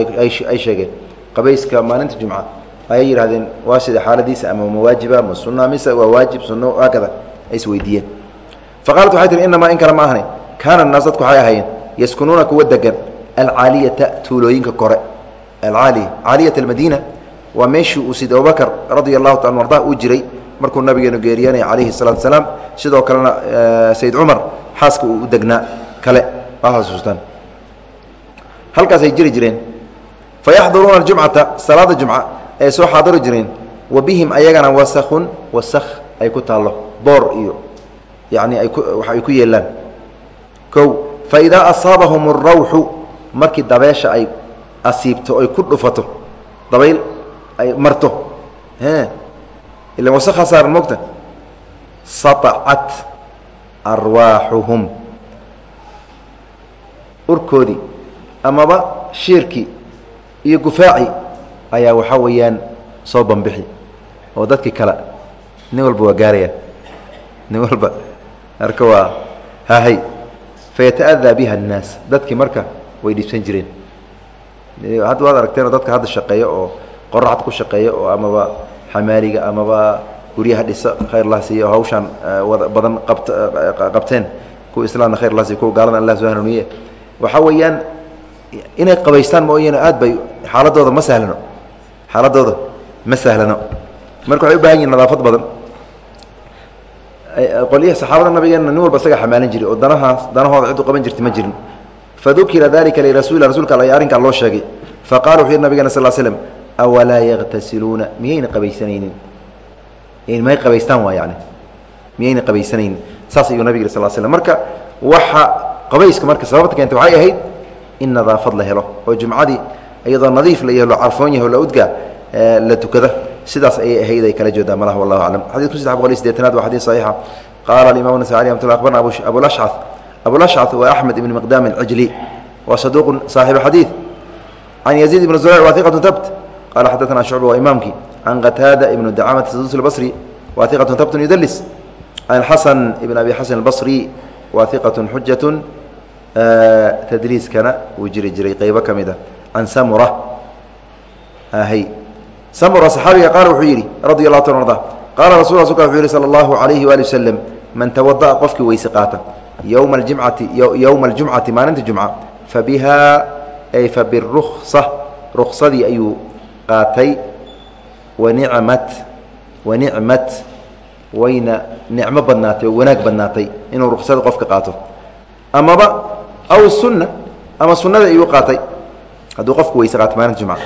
Speaker 1: ay sheegeen qabayska maalinta jumca ayay yidhahdeen waa sida xaaladiisa ama mawaajiba ma suna mise waa waajib suno haakada ay isweydiiyeen faqaalat waxay tihi inamaa in kale ma ahne kaana naas dadku waxay ahaayeen yaskunuuna kuwa degan alcaaliyata tuulooyinka kore alcaaliya caaliyat almadiina waa meeshii uu sid abubakr radia allahu taala arda uu jiray markuu nabigeenu geeriyanaya calayhi salaatu salaam sidoo kalena sayid cumar xaaska uu u degnaa kale waa xasuustaan halkaasay jiri jireen. Fayaxduruuna aljumcata salaada jumca ay soo xaadiri jireen. Wa bihim ayagana wasakhun wasakh ay ku taallo. Boor iyo yacni ay ku wax ay ku yeelaan kow fa idaa asaabahum اrawxu markii dabeesha ay asiibto ay ku dhufato dabayl ay marto ila wasakha saaran mogta saطacat arwaaxuhum urkoodii amaba shiirkii iyo gufaaci ayaa waxaa weeyaan soo bambixi oo dadkii kale nin walba waa gaarayaan nin walba marka waa hahay fayata'adaa biha الnaas dadkii marka way dhibsan jireen. Hadda waad aragteenoo dadka hadda shaqeeya oo qoraxda ku shaqeeya oo amaba xamaaliga amaba guryaha dhisa khayr lah siiyo hawshaan badan qabt qabteen. Kuwa islaamna khayr lah siiyo kuwa gaalada allah soo hanuuniye waxaa weeyaan inay qabaystaan mooyane aad bay xaaladooda ma sahlano. Xaaladooda ma sahlano. Marka waxay u baahan yihiin nadaafad badan. Qolyaha saxaabada nabigeena nin walba isaga xamaalin jiray oo danahaas danahooda cid u qaban jirta ma jirin. Fadukira dalika lirasuuli rasuulka alla arrinkaa loo sheegay. Faqala wuxuu yihi nabigeena sal slm awalaa yaktasiluuna miyayna qabaysanaynin? May qabaystaan waa yani miyayna qabaysanaynin saas ayuu nabig sal slm marka waxa qabayska marka sababta keenta waxay ahayd in nadaafad la helo oo jumcadii iyadoo nadiif la iyo lo carfoon yahay o la udgaa la tukada sidaas ayay ahayd ay kala jeedaan malaha wallahu aclam xadid kun saddex boqol iyo sideetanaad waa xadid saxiixa qaala alimam nasai amat abarna abulashca abulashca waa axmed ibn miqdaam alcijli waa saduuqun saaxibu xadiid can yaziid ibn zurayc waa iqatu tabt qala xadaثna shucba waa imaamkii can qataada ibnu dacamata sadusi اbصri wa iqaة tabtun yudlis can xasan ibn abi xasan اbصri wa iqaة xujaة tadliiskana wuu jiri jiray qeybo ka mid a can samura hy samura saxaabiga qaala wuxuu yidhi radi اlah ta arda qaala rasul rasulka wuxuu yihi salى اllahu عalayhi waali waslm man tawadaأa qofkii weyse qaata yowma اjimcati yowma اljumcati maalinta jumca fabiha ay fabiruksa ruksadii ayuu qaatay wanicmat wanicmat wayna nicmo badnaatay oo wanaag badnaatay inuu ruksada qofka qaato amaba aw sunna ama sunnada ayuu qaatay. Hadduu qofku weyse qaato maalinta jumca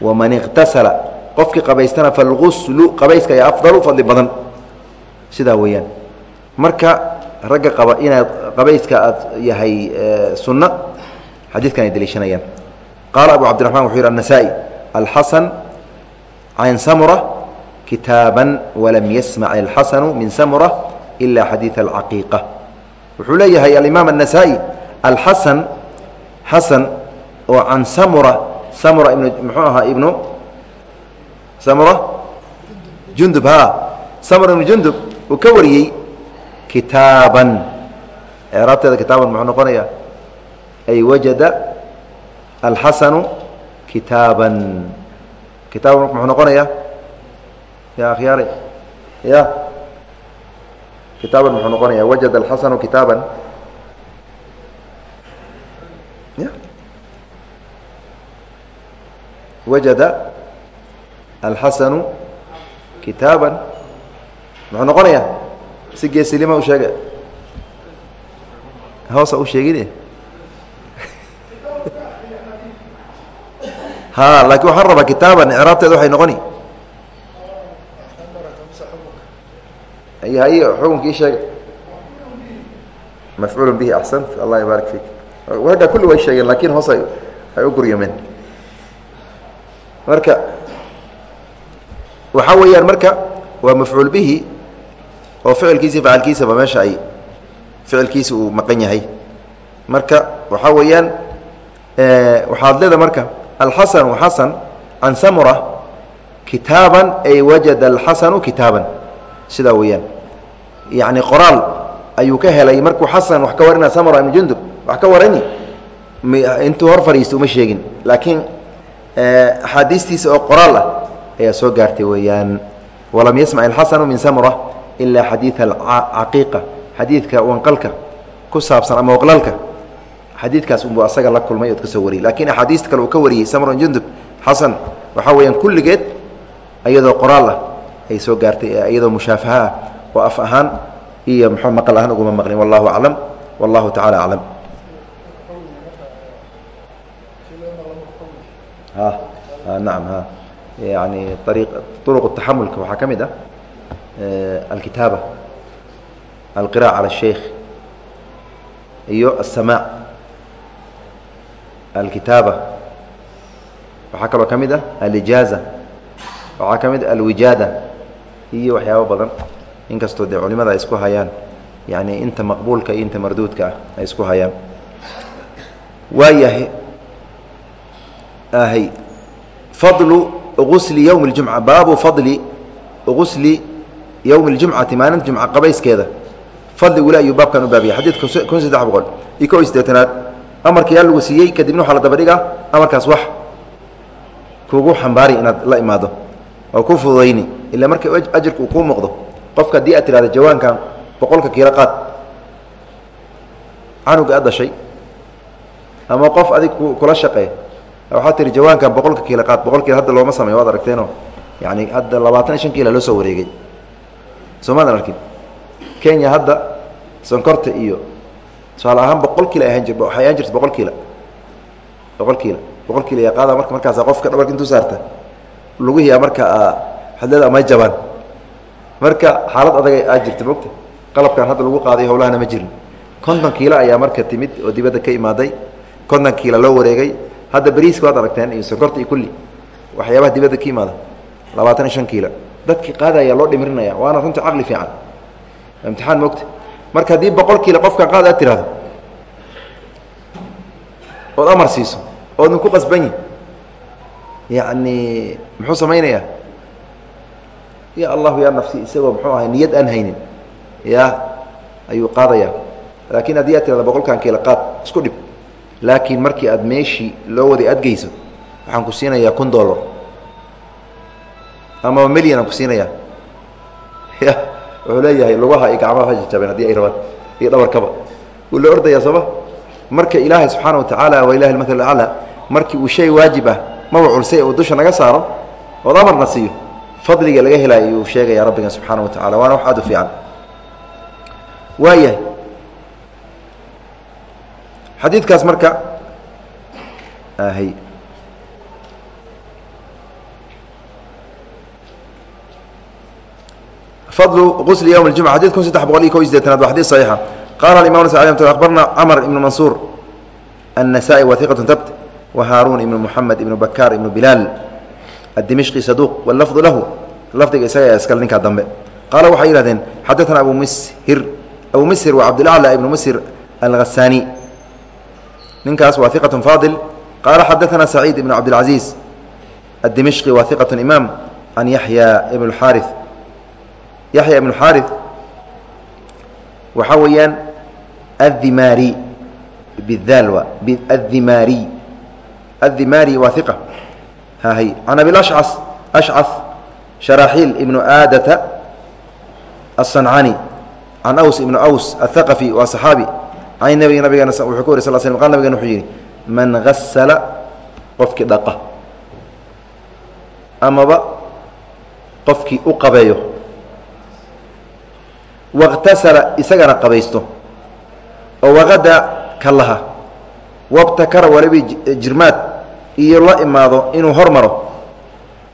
Speaker 1: waman iqtasala qofkii qabaystana falguslu qabayska ayaa afdalu fadli badan. Sidaa weeyaan. Marka ragga qaba inaad qabayska aad yahay sunno xadiidkan ay daliishanayaan. Qaala abu cabdiraxman wuxuu yidhi annasaa-i alxasan can samura kitaaban walam yasmac alxasanu min samura ila xadiida alcaqiiqa. Wuxuu leeyahay alimaam annasaa-i alxasan xasan oo can samura samura ibnu muxuu ahaa ibnu samura? Jundub ha. Samura ibnu jundub uu ka wariyey kitaaban. Eraabteeda kitaaban muxuu noqonaya ay wajada alxasanu kitaaban. Kitaaban muxuu noqonaya ya akhyaare ya. Kitaaban muxuu noqonaya wajada alxasanu kitaaban wajada alxasanu kitaaban. Muxuu noqonaya si geesilima u sheega hoosa u sheegine [laughs] ha laakiin waxaan rabaa kitaaban icraabteeda waxay noqoni. Hay xukunkii sheega mafcuul bihi axsant allah yabaarik fiik. Agga kulli way sheegeen laakiin hoos ay u guryameen marka waxaa weeyaan marka waa mafcuul bihi oo ficilkiisi facalkiisaba meesha ay ficilkiisa uu maqan yahay. Marka waxaa weeyaan waxaad leeda marka alxasanu xasan can samura kitaaban ay wajada alxasanu kitaaban. Sidaa weeyaan. Yacni qoraal ayuu ka helay markuu xasan wax ka warina samura ibnu jundub wax ka warani intuu hor fadhiista uma sheegin. Laakiin axaadiistiisa oo qoraal ah ayaa soo gaartay weeyaan. Walam yasmac alxasanu min samura ilaa xadiida alcaqiiqa xadiidka wanqalka ku saabsan ama waqlalka. Xadiidkaas unbuu asaga la kulmay ood ka soo wariyey. Axaadiista kale uu ka wariyey samron jundub xasan waxaa weeyaan kulligeed iyadoo qoraal ah ay soo gaartay iyadoo mushaafaha ah oo af ahaan iyo muxuu maqal ahaan uguma maqlin. Wallahu aclam wallahu tacala aclam nacam ha yani ari uruq taxamulka waxaa ka mid ah alkitaaba alqira'a cala الsheikh iyo الsamaac alkitaaba waxaa kaloo ka mid ah alijaaza waxaa ka mid ah alwijaada iyo waxyaabo badan inkastoo dee culimada ay isku hayaan yani inta maqbuulka iyo inta marduudka ah ay isku hayaan waayahay ahy fadlu gusli yowmi اljumca baabu fadli gusli yowmi اljumcati maalinta jumca qabayskeeda. Fadligule ayuu baabkan u baabiyay xadiidka kun saddex boqol iyo ko iyo siddeetanaad amarka yaa lagu siiyey kadibna waxaa la daba dhigaa amarkaas wax kugu xambaari inaad la imaado. Oo ku fududayni. Ilaa marka ajarka uu kuu muuqdo. Qofka haddii aad tidhahda jawaankan boqolka kiilo qaad. Canuga aad dhashay. Ama qof adig kula waxaa tihi jawaankan boqolka kiilo qaad boqol kiilo hadda looma sameyo waad aragteenoo? Yani hadda labaatan iyo shan kiila loo soo wareegay. Soomaadan arkin kenya hadda sonkorta iyo tusaale ahaan boqol kiila ahaan jir waxay ahaan jirta boqol kiila boqol kiila boqol kiila yaa qaada marka markaasa qofka dhabarka intuu saarta. Lugihiia marka hadleeda amay jabaan. Marka xaalad adag aa jirta mogta qalabkan hadda lagu qaaday howlahana ma jirin. Konton kiilo ayaa marka timid oo dibadda ka imaaday. Konton kiilo loo wareegay hadda beriiska waad aragteen iyo sonkorta iyo kulli. Waxyaabaha dibadda ka imaada labaatan iyo shan kiilo. Dadkii qaadaya loo dhimirinaya waana runtii caqli fiican. Imtixaan mogta marka haddii boqol kiilo qofkan qaad aad tirahdo ood amar siiso oodna ku qasbanyi. Yacni muxuu samaynayaa? Ya allahu ya nafsi isagoo muxuu ahay niyad aan haynin. Ya ayuu qaadaya laakiin haddii aad tirada boqolkan kiila qaad isku dhib laakiin markii aad meeshii loo waday aad geyso waxaan ku siinayaa kun dollar. Amaba milyan aan ku siinayaa? [laughs] Ya wuxuu leeyahay lugaha iyo gacmaha hajajabeen haddii ay rabaan iyo dhabarkaba. Wuu la ordayaa sooma marka ilaahay subxaana watacaala waa ilahi almaal aclaa. Markii uu shay waajib ah maba culsay uu dusha naga saaro ood amarna siiyo. Fadliga laga helaayo ayuu sheegaya rabbigan subxaana wa waana wax aad u fiican. Waayahay xadiidkaas marka hy fadlu gusli ywm اjumca xadid kun saddex boqol iyo ko iyo sideetanaad waa xadid صaxiixa qala imam abarna cmr ibn mansuur النسائي وثiqة tbt وhاrون iبن محamed iبن bkاr iبن بilaal الdimشqi saduq wاlafظu lahu lafdiga isaga iskale ninkaa dambe qaala waxay yihahdeen xadaثna abu mshir abu mshir waa cabdالأعlى iبn mshir الغasani ninkaas waa ثiqaة faadil qaala xadaثna سacيid iبn cabdالعaزيiز الdimشqi waa ثiqaة imaam can yaحyى iبn الxاriث yaحyى iبn الxاriث waxaa weeyaan الdimari bاl الdimari الdimari waa iq hhy can abiashcas ashcث شharaaxiil ibnu aadata الصancani can aws ibnu aws الثaqفي waa صaxaabi can nabig nabigeena wuxuu ka wary sl sl qal nabigena wuxuu yidhi man gasala qofkii dhaqa amaba qofkii u qabeeyo واktasala isagana qabaysto oo waqada kalaha wabtakara waliba jirmaad iyo la imaado inuu hor maro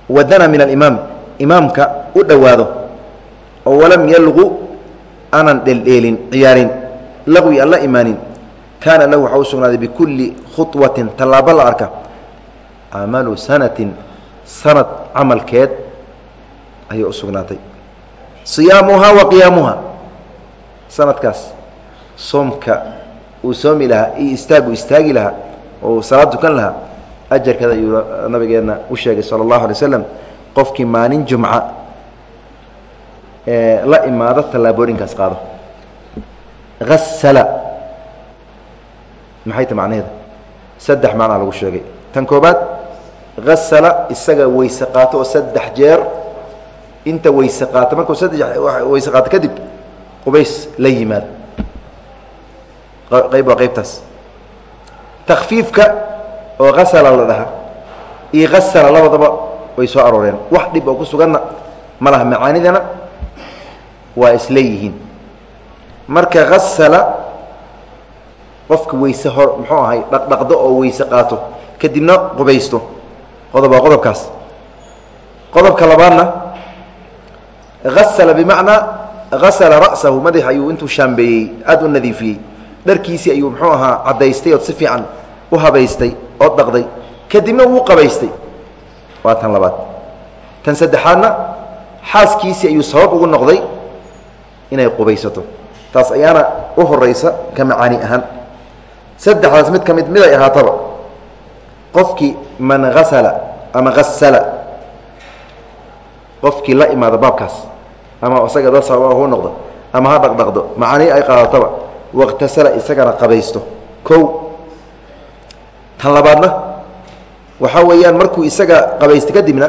Speaker 1: wadana min alimaam imaamka u dhowaado oo walam yalqu aanan dheeldheelin ciyaarin laqwi aan la imaanin. Kaana lahu waxaa u sugnaaday bikulli khuطwatin tallaabo la arka. Camalu sanatin sanad camalkeed ayay u sugnaatay. صiyaamuhaa wa qiyaamuha. Sanadkaas soomka uu soomi lahaa iyo istaagu istaagi lahaa oo salaad tukan lahaa ajarkeeda ayuu nabigeenna u sheegay sala allahu alay slam qofkii maalin jumca ee la imaado tallaabooyinkaas qaado asala maxay ta macnaheeda saddex macnaa lagu sheegay. tan koobaad asala isaga weyse qaato oo saddex jeer. inta weyse qaato markuu saddex weyse qaato kadib qubays la yimaado. Qayb waa qaybtaas. takfiifka oo asala la dhaha iyo asala labadaba way soo arooreen. wax dhib oo ku suganna ma laha macaanidana waa isleeyihiin marka asala qofka weyse hor muxuu ahay dhaqdhaqdo oo weyse qaato kadibna qubaysto. Qodob waa qodobkaas. Qodobka labaadna asala bimacnaa asala ra'sahu madax ayuu intuu shaambeeyey aada u nadiifiyey. Dharkiisii ayuu muxuu ahaa caddaystay ood si fiican u habaystay oo dhaqday. Kadibna wuu qabaystay. Waa tan labaad. Tan saddexaadna xaaskiisii ayuu sabab ugu noqday inay qubaysato taas ayaana u horaysa ka macaani ahaan. Saddexdaas mid ka mid ay ahaataba qofkii man asala ama asala qofkii la imaado baabkaas ama isaga dad sabab hu noqdo ama ha dhaqdhaqdo macaanii ay qaadataba waqtasala isagana qabaysto. Kow tan labaadna waxaa weeyaan markuu isaga qabaysto kadibna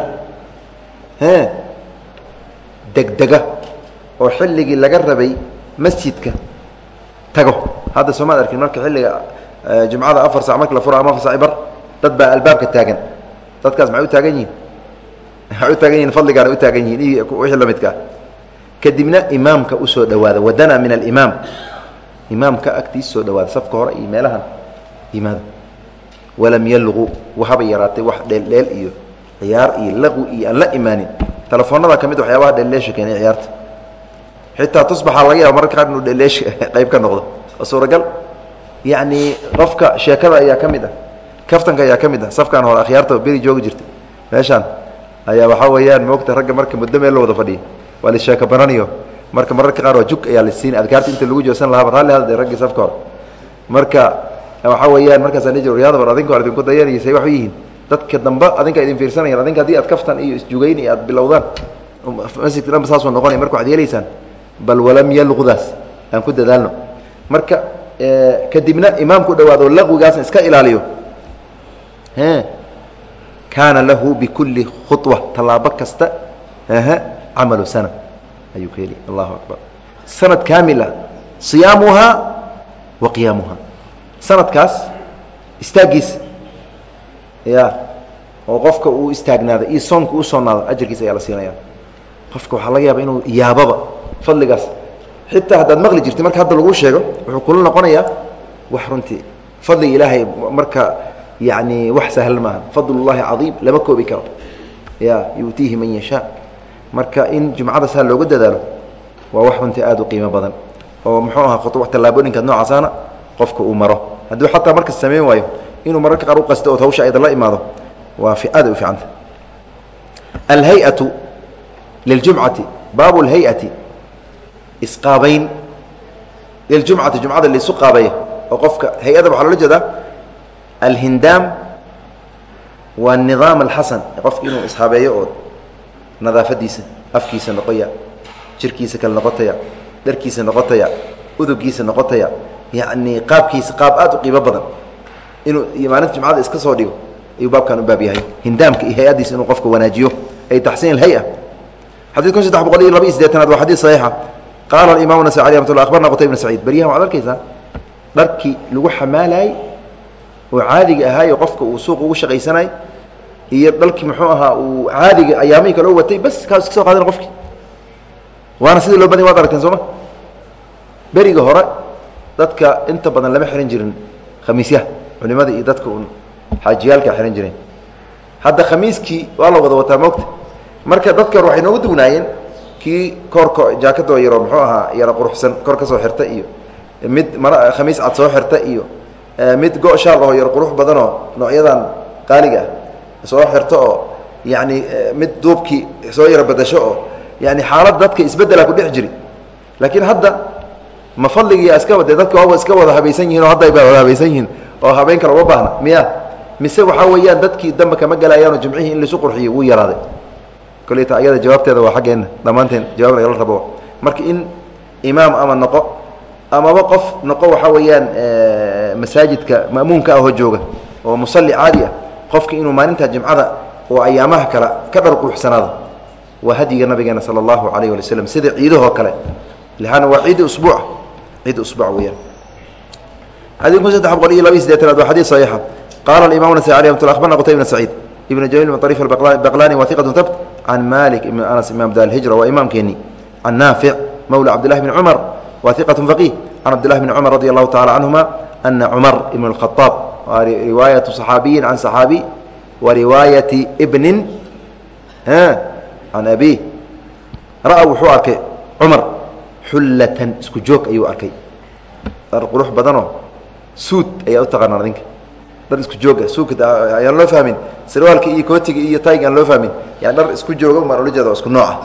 Speaker 1: degdega oo xilligii laga rabay masjidka. Tago. Hadda soomaad arkin marka xilliga jumcada afar sac marka la furo ama afar sac bar dad baa albaabka taagan. Dadkaas maxay u taagan yihiin waxay u taagan yihiin fadligaana u taagan yihiin iyo wixii la midkaa kadibna imaamka u soo dhowaada wadana min alimaam imaamka agtiis soo dhawaada. Safka hore iyo meelahan yimaado walam yalqu wahaba yaraatay wax dheeldheel iyo ciyaar iyo laqwi iyo aan la imaanin. Telefoonada ka mid waxyaabaha dheeldheesha keenay ciyaarta xitaa tusbaxaa laga yaaba mararka qaar inuu dheeldheesha [laughs] qayb ka noqdo. Oo suuragal. Yacni qofka sheekada ayaa ka mid ah kaftanka ayaa ka mid ah safkan hore akhyaarta beri joogi jirtay. Meeshaan ayaa waxaa weeyaan moogta ragga marka muddo meel la wada fadhiya waa la sheeko baranayo marka mararka qaar waa jug ayaa la siin. Adkaarta inta lagu joogsan lahaaba raalli hadde raggii safka hore. Marka waxaa weeyaan markaasa ni jir riyada bar adinka idinku dayanaysay wax u yihiin. Dadka dambe adinka idin fiirsanayaan adinka haddii aad kaftan iyo isjugayn iyo aad bilowdaan. Masjidka dhanba saasoo noqonay marka waxad yeelaysaan bal walam yalqudaas aan ku dadaalno. Marka kadibna imaamku dhawaado laqwigaasna iska ilaaliyo. Kaana lahu bikulli khuwa tallaabo kasta. Camalu sana. Ayuu ka heli. Allahu akbar. Sanad kaamila صiyaamuhaa wa qiyaamuhaa sanadkaas istaaggiisa ya oo qofka uu istaagnaado iyo soonka u soonaado ayaa la siinaya qofka waxaa laga yaaba inuu yaababa fadligaas. Xitaa haddaad maqli jirtay marka hadda lagu sheego wuxuu kula noqonayaa wax runtii. Fadliga ilaahay marka yani wax sahlan maaha. Fadl اllahi cadiim lama koobi karo. Ya yuutiihi man yashaa. Marka in jumcada saa looga dadaalo waa wax runtii aad u qiimo badan. Oo muxuu ahaa tallaabooyinka noocaasana qofka uu maro. Hadduu xataa markas samayn waayo inuu mararka qaar u qasto ood hawsha aydan la imaado waa aada u fiicanta alhay-atu liljumcati baabu اlhay-ati isqaabayn. Liljumcati jumcada laisu qaabeeyo oo qofka hay'ada waxaa loola jeedaa alhindaam waa nidaam alxasan qofka inuu ishabeeyo oo nadaafadiisa afkiisa noqoya jirkiisa kale noqotaya dharkiisa noqotaya udugiisa noqotaya yacnii qaabkiisa qaab aad u qiimo badan. Inuu maalinta jumcada iska soo dhigo ayuu baabkan u baab yahay. Hindaamka iyo hay'adiisa inuu qofka wanaajiyo. Ay taxsiin alhay-a xadid kun saddex boqol iyo laba iyo sideetanaad waa xadiid saxiixa qaala imam nasai amat lla abarna qutay bn saciid beryahan waxad arkaysaa dharkii lagu xamaalaayey oo caadiga ahaayo qofka uu suuq ugu shaqaysanay iyo dhalkii muxuu ahaa uu caadiga ayaamihii kaloo watay bas kaas iska soo qaadana qofkii waana sidii loo badanya waad aragteen sooma beriga hore dadka inta badan lama xihan jirin khamiisyaha culimada iyo dadka un xaajiyaalka xihan jireen hadda khamiiskii waa la wada wataa moogta marka dadka hore waxay noogu dugnaayeen kii koorka jaakadoo yaroo muxuu ahaa yaro quruxsan kor ka soo xirta iyo mid mara khamiis cad soo xirta iyo mid go shaal aho yaro qurux badanoo noocyadan qaaliga ah soo xirto oo yacni mid duubkii soo yaro badasho oo yani xaalad dadka isbedela ku dhex jiri. Laakiin hadda ma fadligiiya iska wade dadka waaba iska wada habaysan yihiin oo hadda ba wada habaysan yihiin oo habeyn kale uma baahna. Miya mise waxaa weeyaan dadkii damba kama gelayaanoo jimcihii in laisu qurxiyo wuu yaraaday koleyta ayada jawaabteeda waa xaggeenna dhammaanteen jawab lagala rabo. Marka in imaam ama noqo amaba qof noqo waxaa weeyaan masaajidka ma'muumka ahoo jooga oo musalli caadi ah qofka inuu maalinta jimcada oo ayaamaha kale ka dhar quuxsanaado waa hadyiga nabigeena sala allahu calayh wali slam sida ciidahoo kale. Leanna waa ciidi usbuuc ciid usbuuc weeyaan. Xadid kun saddex boqol iyo laba iyo sideetanaad waa xadiid saxiixa. Qaala alimam nasai alih amat akhbarna qutay bn saciid ibn jamil bn طariif albaqlani wa hiqatu tabt can malik ibn anas imam da alhijra waa imaamkeeni can naafic mawla cabdillahi bni cumar wa hiqat faqih can cabdillahi bni cumar radi allahu tacala canhuma ana cumar ibn اlkhaaab waa riwaayatu صaxaabiyin can صaxaabiy wa riwaayati bnin can abi ra-a wuxuu arkay cumar xullatan isku joog ayuu arkay dhar qurux badanoo suud ayaa u taqaanaan adinka dhar isku jooga suudka ayaan loo fahmin. Sarwaalka iyo kootiga iyo tayga aan loo fahmin. Yani dhar isku jooga maan ula isku nooca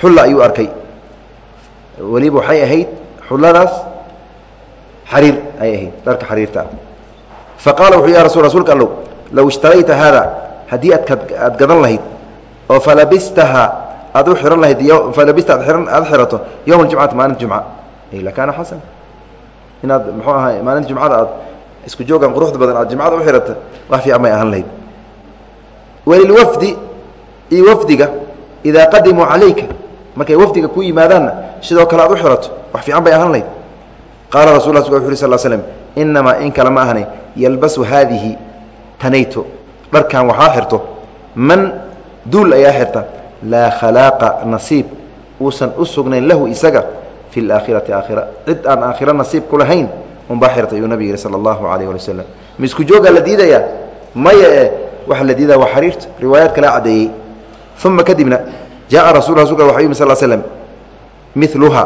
Speaker 1: xulla ayuu arkay. Weliba waxay ahayd xulladaas xariir ayay ahayd dharka xariirta. Fa wuxuu ya rasul rasuulka allow low ishtarayta haada haddii aad aad gadan lahayd oo falabistaha aad u xihan lahayd falabista ad ihan aad xirato yowma aljumcati maalinta jumca lakaana xasan. Inaad muxuu ahay maalinta jumcada aad isku joogan quruxda badan aad jumcada u xihata wax fiican may ahaan lahayd. Walilwafdi iyo wafdiga idaa qadimuu calayka markay wafdiga ku yimaadaanna sidoo kale aad u xirato wax fiican bay ahaan lahayd. Qaala rasul la wuxu uri sal slm inamaa in kale ma ahane yalbasu haadihi tanayto dharkan waxaa xirto man duul ayaa xirta laa khalaaqa nasiib. Uusan u sugnayn lahu isaga fi اlaakhirati aakhira. Cid aan aakhiro nasiib ku lahayn unbaa xirtay yuu nabig yihi sala allahu alayh ali wasalam ma isku joogaa la diidayaa maya e waxa la diidaya waa xariirta riwaayaad kalaa caddeeyey. Uma kadibna jaaa rasul rasulka waa u yimid sal slm miluha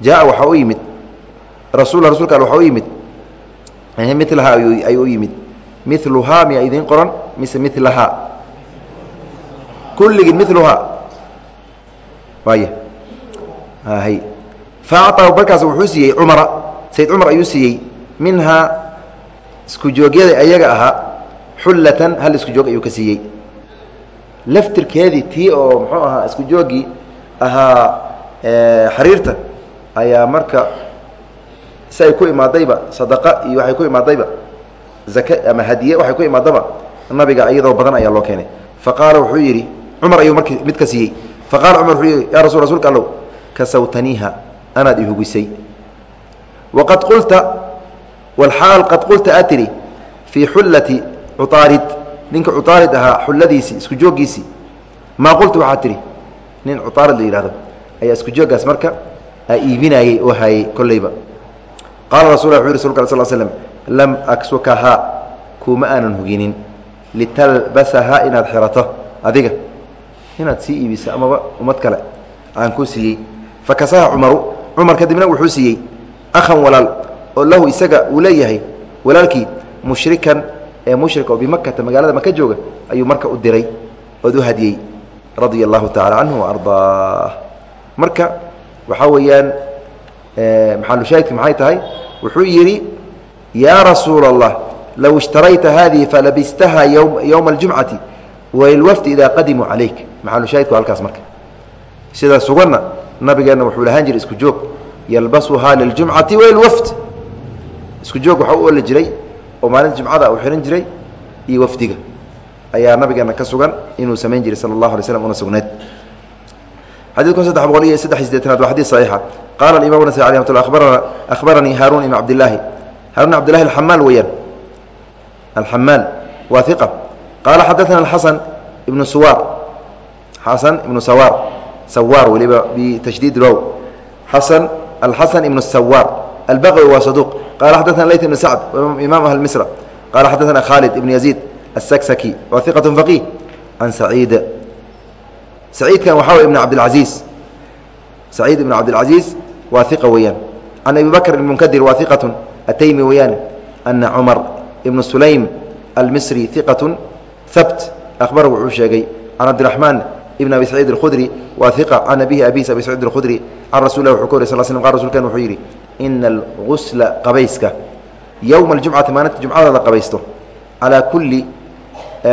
Speaker 1: jaaa waxaa u yimid. Rasuula rasulka waxaa u yimid. Milahaa ayuu u yimid. Miluhaa miyaa idiin qoran? Mise milahaa kulligiin miluhaa waaya hay. Fa acطaa markaas wuxuu siiyey cumara sayd cumar ayuu siiyey minhaa isku joogyada ayaga ahaa xullatan hal isku joog ayuu ka siiyey. Laftirkeedii tii oo muxuu ahaa isku joogii ahaa xariirta ayaa marka si ay ku imaadayba sadaqa iyo waxay ku imaadayba zake ama hadiye waxay ku imaadaba nabiga iyadoo badan ayaa loo keenay. Fa qaala wuxuu yidhi cumar ayuu marki mid ka siiyey. Fa qaala cumar wuxuu yidhi yaa rasul rsulka allow kasawtaniiha anaad ihugisay waqad qulta walxaal qad qulta aad tidhi fii xullati cuaarid ninka cuaarid ahaa xulladiisii isku jooggiisii maa qulta waxaad tidhi nin cuaarid la yidhahdo ayaa isku jooggaas marka iibinayey oo hayey kolleyba qaala rasul wuxu yhi sulka sl slm lam aksukahaa kuuma aanan huginin litalbasahaa inaad xirato adiga inaad sii iibiso amaba ummad kale aan ku siiyey fakasaha cumaru cumar kadibna wuxuu siiyey akhan walaal oo lahu isaga uu leeyahay walaalkii mushrikan ee mushrik oo bimakata magaalada maka jooga ayuu marka u diray ood u hadiyey radia allahu tacala canhu waardaah marka waxaa weeyaan maxalushaahidka maxay tahay? Wuxuu yidhi yaa rasuula allah low ishtarayta hadihi falabistaha yowma اljumcati walwafdi idaa qadimuu calayk. Maxalushaahidku halkaas marka. Sida suganna nabigeenna wuxuu lahaan jiray isku joog yalbasuhaa liljumcati walwafd. Isku joog waxaa u oli jiray oo maalinta jumcada uu xihan jiray iyo wafdiga. Ayaa nabigeena ka sugan inuu samayn jiray sala allahu alay slam una sugneed xadidku saddex boqol iyo saddex iyo sideetanaad waa xadis saxiixa. Qaala alimam nasai alih mat abarana akhbaranii haaruun ibn cabdillaahi haarun cabdillahi alxamaal weeyaan. Alxamaal waa iqa qaala xadaana alxasan ibnu suwaar. Xasan ibnu sawaar. Sawaar weliba bitashdiid low xasan alxasan ibnu sawaar albaqwi waa qala xadaana layt ibn sacd imaam ahli misra qala xadaana khaalid ibn yaziid aلsaksaki waa faqiih can saciid saciidkan waxaa way ibn cabdilcaziiz saciid ibn cabdilcaziiz waa weeyaan can abi bakr ibn munkadir waa ataymi weeyaan ana cumar ibn sulaym almisri iqatu habt ahbarahu wuxuu sheegay can cabdiraxmaan ibn abi اkhudri waa iqa can abihi abis abi saciid اkhudri can rasul lah wuxuu ka wary sal slm qal rasulkan wuxuu yidhi ina algusla qabayska. Yowma aljumcati maalinta jumcada la qabaysto. Calaa kulli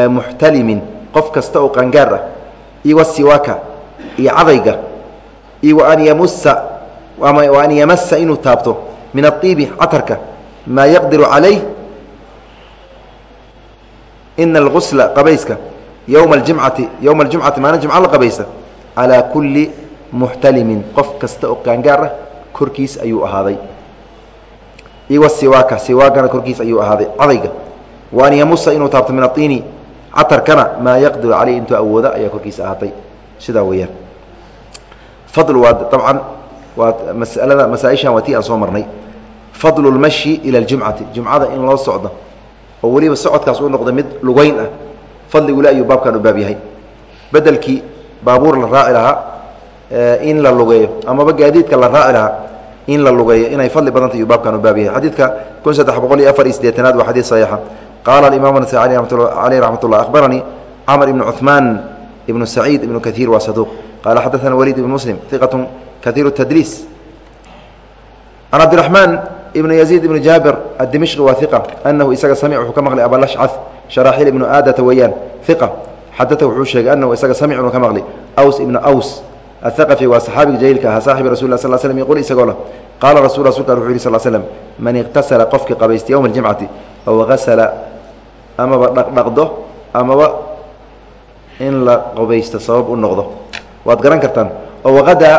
Speaker 1: muxtalimin qof kasta oo qangaar ah iyo wasiwaaka iyo cadayga iyo waan yamusa waan yamasa inuu taabto min aiibi catarka maa yaqdiru calayh. Ina algusla qabayska yowma aljimcati yowma aljumcati maalin jumca la qabaysta calaa kulli muxtalimin qof kasta oo qaangaar ah korkiis ayuu ahaaday iyo wasiwaaka siwaagana korkiis ayuu ahaaday cadayga waan yamusa inuu taabto min aiini catarkana maa yaqdiru caleyh intuu awooda ayaa korkiisa ahaatay sidaa weeyaan fadl waa dabcan waa masalada masaaishan waa tii aan soo marnay fadlu lmashi ila aljumcati jumcada in loo socdo oo weliba socodkaas uu noqdo mid lugeyn ah fadligule ayuu baabkan u baab yahay. Bedelkii baabuur la raaci lahaa in la lugeeyo amaba gaadiidka la raaci lahaa in la lugeeyo inay fadli badanta ayuu baabkan u baab yahay. Xadiidka kun saddex boqol iyo afar iyo sideetanaad waa xadiid saxiixa. Qaala alimaam nasai aleyh raxmat ullah akhbaranii camr ibnu cuثmaan ibnu saciid ibnu kaiir waa saduuq. Qaala xadaana waliid ibn muslim iqatu kaiir tadliis can cabdiraxmaan ibnu yaziid ibnu jaabir adimishqi waa iqa anahu isaga samic wuxuu ka maqlay abalashcad sharaaxiil ibnu aadata weeyaan iqa xadata wuxuu sheegay anahu isaga samic inuu ka maqlay aws ibnu aws athaqafi waa saxaabiga jaliilka ahaa saaxibi rasul lah sal slm yquul isagoo leh qaala rasul rasulka wuxu yih sal slm man iqtasala qofkii qabaystay yowma aljimcati aw hasala amaba dhaqdhaqdo amaba in la qabaysto sabab u noqdo waad garan kartaan oo waqadaa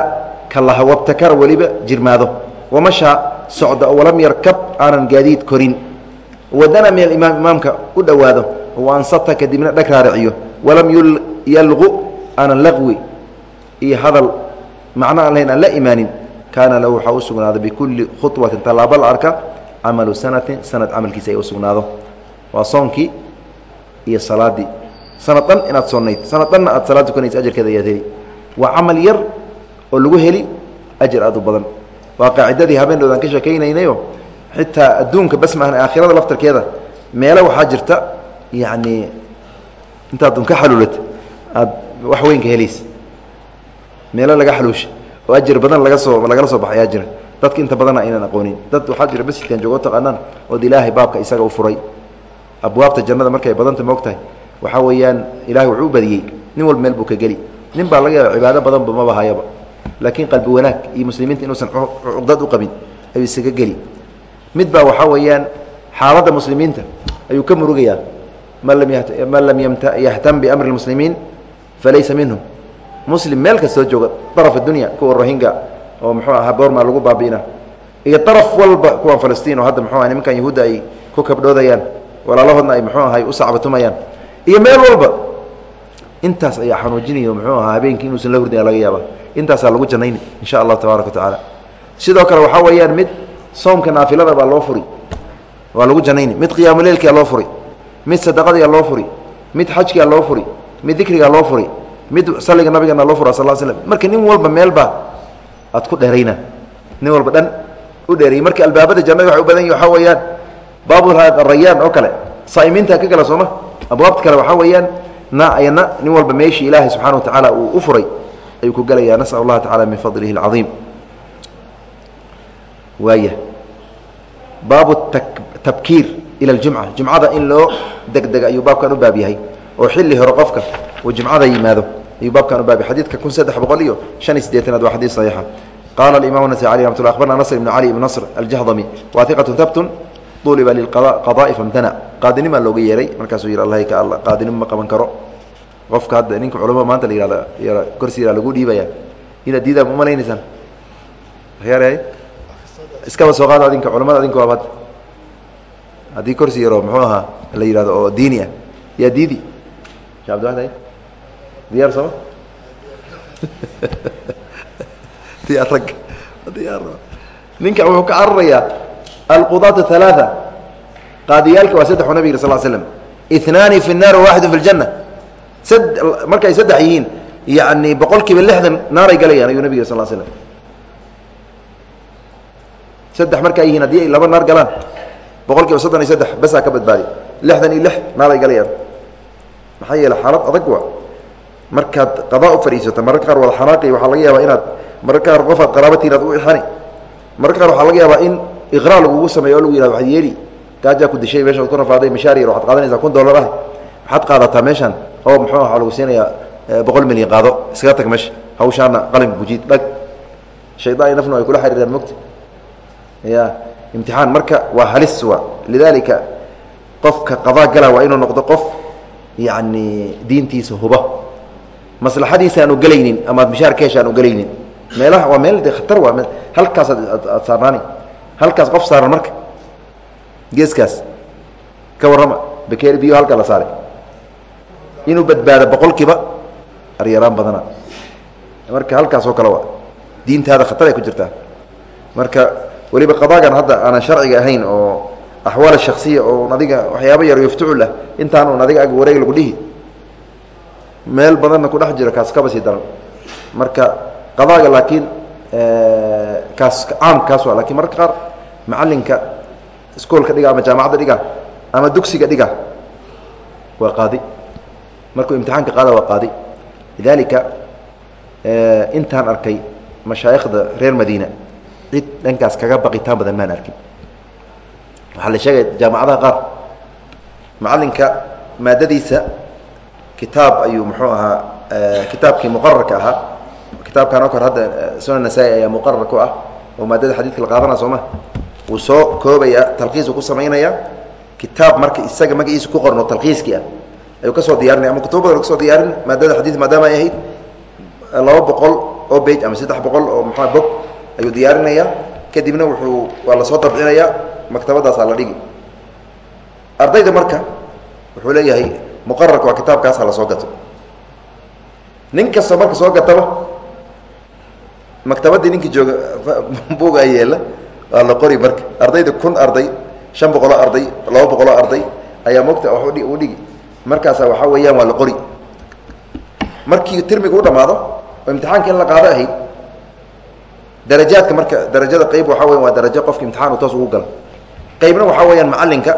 Speaker 1: ka laha wabtakara weliba jirmaado wamashaa socda oo walam yarkab aanan gaadiid korin. Wadana min alimaam imaamka u dhowaado waansata kadibna dhag raariciyo. Walam yalqu aanan laqwi. Iyo hadal macno aan lahayn aan la imaanin kaana lahu waxaa u sugnaaday bikulli khuwatin tallaabo la arka camalu sanatin sanad camalkiisa ay u sugnaado. Waa soonkii iyo salaadii sanad dhan inaad sonnayd sanad dhanna aad salaad tukanaysa ajarkeeda ayaad heli. Waa camal yar oo lagu heli ajar aad u badan waa qaacidadii habeendoodaan ka sheekaynaynayo xitaa adduunka bas maahan aakhirada laftarkeeda meelo waxaa jirta yacnii intaad un ka xaluulata aad wax weyn ka helaysa meelo laga xaluusha oo ajar badan laga soo lagala soo baxay ayaa jira. Dadka inta badanna aynan aqoonin. Dad waxaa jira masjidkan joogo taqaanaan ood ilaahay baabka isaga u furay. Abwaabta jannada markay badanta moogtahay waxaa weeyaan ilahay wuxuu badiyey. Nin walba meel buu ka geli. Nin baa laga yaaba cibaado badanba maba laakiin qalbi wanaag iyo muslimiinta inuusan cuqdad u qabin ayuu isaga geli. Mid baa waxaa weeyaan xaaladda muslimiinta ayuu ka murugayaa. Man lam yahtam biamri اmuslimiin falaysa minhum. Muslim meel kastoo jooga daraf dunya kuwa rohinga oo muxuu ahaa goormaa lagu baabi'ina iyo daraf walba kuwan falastiin oo hadda muxuu aha nimankan yahuudda ay ku kabdhoodayaan walaalahoodna ay muxuu ahay u iyo meel walba intaas ayaa xanuujinayo muxuu ahaa habeenkii inuusan la hurdaya laga yaaba intaasaa lagu jannayni insha allahu tabaaraka wa tacaala. Sidoo kale waxaa weeyaan mid soomka naafilada baa loo furi waa lagu jannayni. Mid qiyaamuleylkia loo furi mid sadaqadiyaa loo furi mid xajkiyaa loo furi mid dikrigaa loo furi mid saliga nabigana loo fura sal slm marka nin walba meelba aad ku dheerayna. Nin walba dhan u dheeray marka albaabada jannada waxay u badan yihi waxaa weeyaan baaburayaan oo kale. Saa'imiinta ka gala sooma. Abwaabta kale waxaa weeyaan na ayna nin walba meeshii ilaahay subxana wa tacaala uu u furay ayuu ku gelayaa nasal allaha tacala min fadlihi اlcaiim waaya baabu tabkiir ila اljumca jumcada in loo degdega ayuu baabkan u baab yahay oo xilli hore qofka uu jumcada yimaado ayuu baabkan u baab yahay xadiidka kun saddex boqol iyo shan iyo siddeetanaad waa xadiid saxiixa qaala alimam nasai alي ramat lla abarna nasr ibn cali ibn nasr aljahdami waahiqatu tabtun uliba lilqadaai famtanac qaadinimaa looga yeeray markaasuu yidhi allah ka alla qaadinimo ma qaban karo qofka hadda ninka culama maanta la yihahda korsiira lagu dhiibaya inaad diidaa ma malaynaysaan yaaryahay iskaba soo qaado adinka culamada adinka waaba hadda haddii korsi yaroo muxuu ahaa la yihahdo oo diini ah yaa diidi shee abdiwaxid diyaar sooma [laughs] diyaar rag diyaar ninka wuxuu ka cararayaa alqudaat ثalaaثa qaadiyaalka waa saddexu nabig sal slm inaani fi الnaar waaxidu fi اljanna marka ay saddex yihiin yani boqol kiiba lixdan naaray galayaan ayuu nabig sal slm saddex markaa yihiin haddii ay laba naar galaan boqol kiiba soddon iyo saddex basaa ka badbaadi. Lixdan iyo lix naaray galayaan. Maxaa yeele xaalad adag wa markaad qadaa u fadhiisato mararka qaar wada xanaaqi waxaa laga yaabaa inaad mararka qaar qofaad qaraabati inaad u ixani. Mararka qaar waxaa laga yaabaa in iqraa lagugu sameeyo o lagu yihahdo waxaad yeeli gaajaa ku dishay meeshaad ku rafaaday mashaar yar waxaad qaadanaysaa kun dollar ah waxaad qaadataa meeshan oo muxuu waxaa lagu siinayaa boqol milyan qaado. Iskaga tag meesha hawshaana qalinka gujiid dhag. Shaydaan iyo nafnu ay kula xiriiraan mogta ya imtixaan marka waa halis wa lidaalika qofka qadaa gala waa inuu noqdo qof yacni diintiisa huba. Maslaxadiisa aanu gelaynin amaad mishaar ka hesha aanu gelaynin. Meelaha waa meel de khatar waa halkaas aad saarnaani. Halkaas qof saaran marka. Geeskaas. Ka warrama. Bakeeri biyo halkaa la saaray inuu badbaado boqolkiiba aryaraan badana. Marka halkaas oo kale waa diintaada khatar ay ku jirtaa. Marka weliba qadaagan hadda aanan sharciga ahayn oo axwaal shaksiya oo adiga waxyaaba yar yuftucul ah intaan un adiga ag wareeg lagu dhihi meel badanna ku dhex jiro kaas kaba sii daran. Marka qadaaga laakiin kaas caamkaas waa laakiin mararka qaar macalinka iskoolka dhiga ama jaamacadda dhiga ama dugsiga dhiga waa qaadi markuu imtixaanka qaada waa qaadi lidaalika intaan arkay mashaayikhda reer madiina cid dhankaas kaga baqitaan badan maan arkin. Waxaa la sheegaya jaamacadaha qaar macalinka maadadiisa kitaab ayuu muxuu ahaa kitaabkii muqararka ahaa. Kitaabkan o kor hadda sunan nasaa-i ayaa muqarar ku ah oo maadada xadiidka la qaadana sooma wuu soo koobaya talkiis uu ku samaynaya kitaab marka isaga magaciisa ku qoran oo talkiiskii ah ayuu ka soo diyaarinaya ama kutubo badan ka soo diyaarin maadada xadiid maadaama ay ahayd laba boqol oo bage ama saddex boqol oo muxua bog ayuu diyaarinaya kadibna wuxuu waa la soo dabcinaya maktabadaasaa la dhigi. Ardayda marka wuxuu leeyahay muqararka waa kitaabkaas ha la soo gato. Nin kastoo marka soo gataba maktabaddii ninkii jooga [laughs] buugaa yeela waa la qori marka. Ardayda kun arday shan boqoloo arday laba boqoloo arday ayaa mogta wa u dhigi markaasa waxaa weeyaan waa la qori. Markii tirmiga u dhammaado oo imtixaanka in la qaado ahayd darajaadka marka darajada qayb waxaa weya waa darajo qofka imtixaan uu toos ugu galo. Qaybna waxaa weeyaan macalinka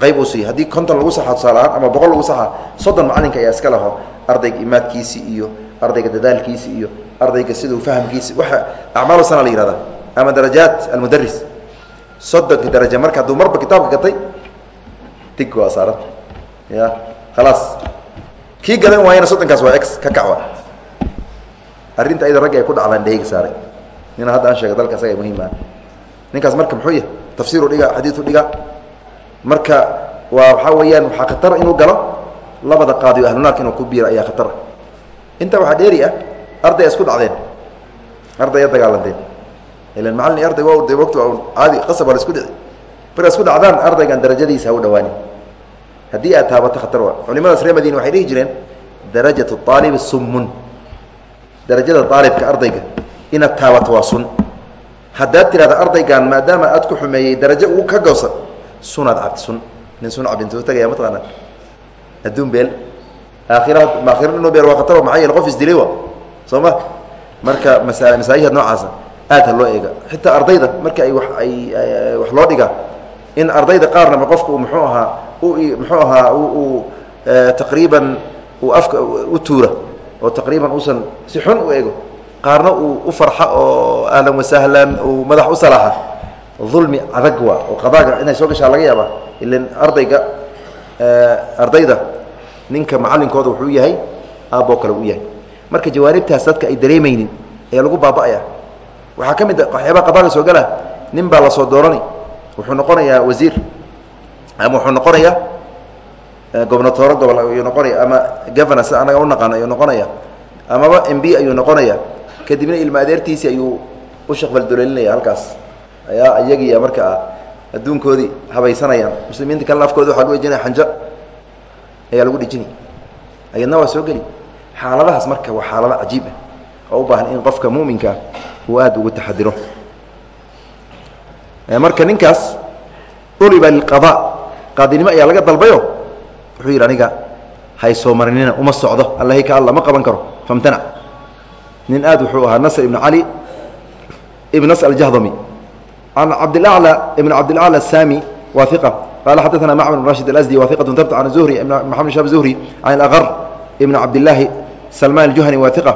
Speaker 1: qayb uu siiya haddii konton lagu saxa tusaalahaan ama boqol lagu saxa soddon macalinka ayaa iska laho. Ardayga imaadkiisi iyo ardayga dadaalkiisi iyo ardayga siduu fahamkiisi waxa acmaalu sana la yihahda ama darajaat almudaris soddonka daraja marka hadduu marba kitaabka gatay tig waa saaranta ya khalaas kii gadan waayana soddonkaas waa x ka kacwa arrinta ayada ragga ay ku dhacdaan dheheyga saaray. Nina hadda aan sheega dalka asaga muhiim ah ninkaas marka muxuu yahay? Tafsiiru dhiga xadiiu dhiga. Marka waa waxaa weeyaan waxaa khatar inuu galo labada qaadi o ahlunaarka inuu ku biiro ayaa khatara intaa waxaa dheeri ah arday isku dhacdeen. Arday a dagaalanteen. Ilan macallin arday waa de wagti caadi qasab waa la isku dhici. Markaa isku dhacdaan ardaygan darajadiisa ha u dhawaani haddii aad taabato khatar waa culimadaas ree madiina waxay dhihi jireen darajatu aalibi summun. Darajada aalibka ardayga inaad taabato waa sun. Haddaad tidhahda ardaygan maadaama aad ku xumeeyey darajo uu ka goosa sunaad cabdi sun. Nin sun cabdi intuu tagaya mataqaanaa adduun beel. Aakhira aakhira inuu beel waa khatar maxaa yeele qof isdilay wa soo ma? Marka masa masaajihad noocaasa aad ha loo eega. Xitaa ardayda marka ay wa ay wax loo dhigaa in ardayda qaarnaba qofka uu muxuu ahaa u muxuu ahaa uu taqriiban uu afka u tuura oo taqriiban uusan si xun u ego qaarna uu u farxa oo ahlan wasahlan uu madax u salaaxa. Dulmi adag waa oo qadaaga inay soo gashaa laga yaaba ilan ardayga ardayda ninka macalinkooda wuxuu yahay aabboo kale u yahay. Marka jawaanibtaas dadka ay dareemaynin ayaa lagu baaba'aya waxaa ka mid a waxyaabaha qadaaga soo gala nin baa la soo doorani wuxuu noqonayaa wasiir ama wuxuu noqonayaa gobnatooro gobol ayuu noqonaya ama governor sida anaga unaqaano ayuu noqonaya amaba m b ayuu noqonaya kadibna ilma adeertiisii ayuu u shaqbaldoleelinaya halkaas. Ayaa iyagiiya markaa adduunkoodii habaysanayaan. Muslimiinta kalena afkooda waxa lagu ejinaya xanjo ayaa lagu dhejinaya ayadna waa soo geli. Xaaladahaas marka waa xaalado cajiib ah oo u baahan in qofka muminkaa uu aada ugu taxadiro. Marka ninkaas uliba lilqada qaadinimo ayaa laga dalbayo? Wuxuu yidhi aniga haysoo marinina uma socdo. Allahi ka alla ma qaban karo. Famtanac nin aad wuxuu ahaa nasr ibn cali ibn nas aljahdomi can cabdilacla ibn cabdilacla saami waa iqa qaala macmar rashid alasdi waaiqatu tabta can zuhri maxamed shab zuhri can alaqar ibn cabdillaahi salmaan aljuhani waa iqa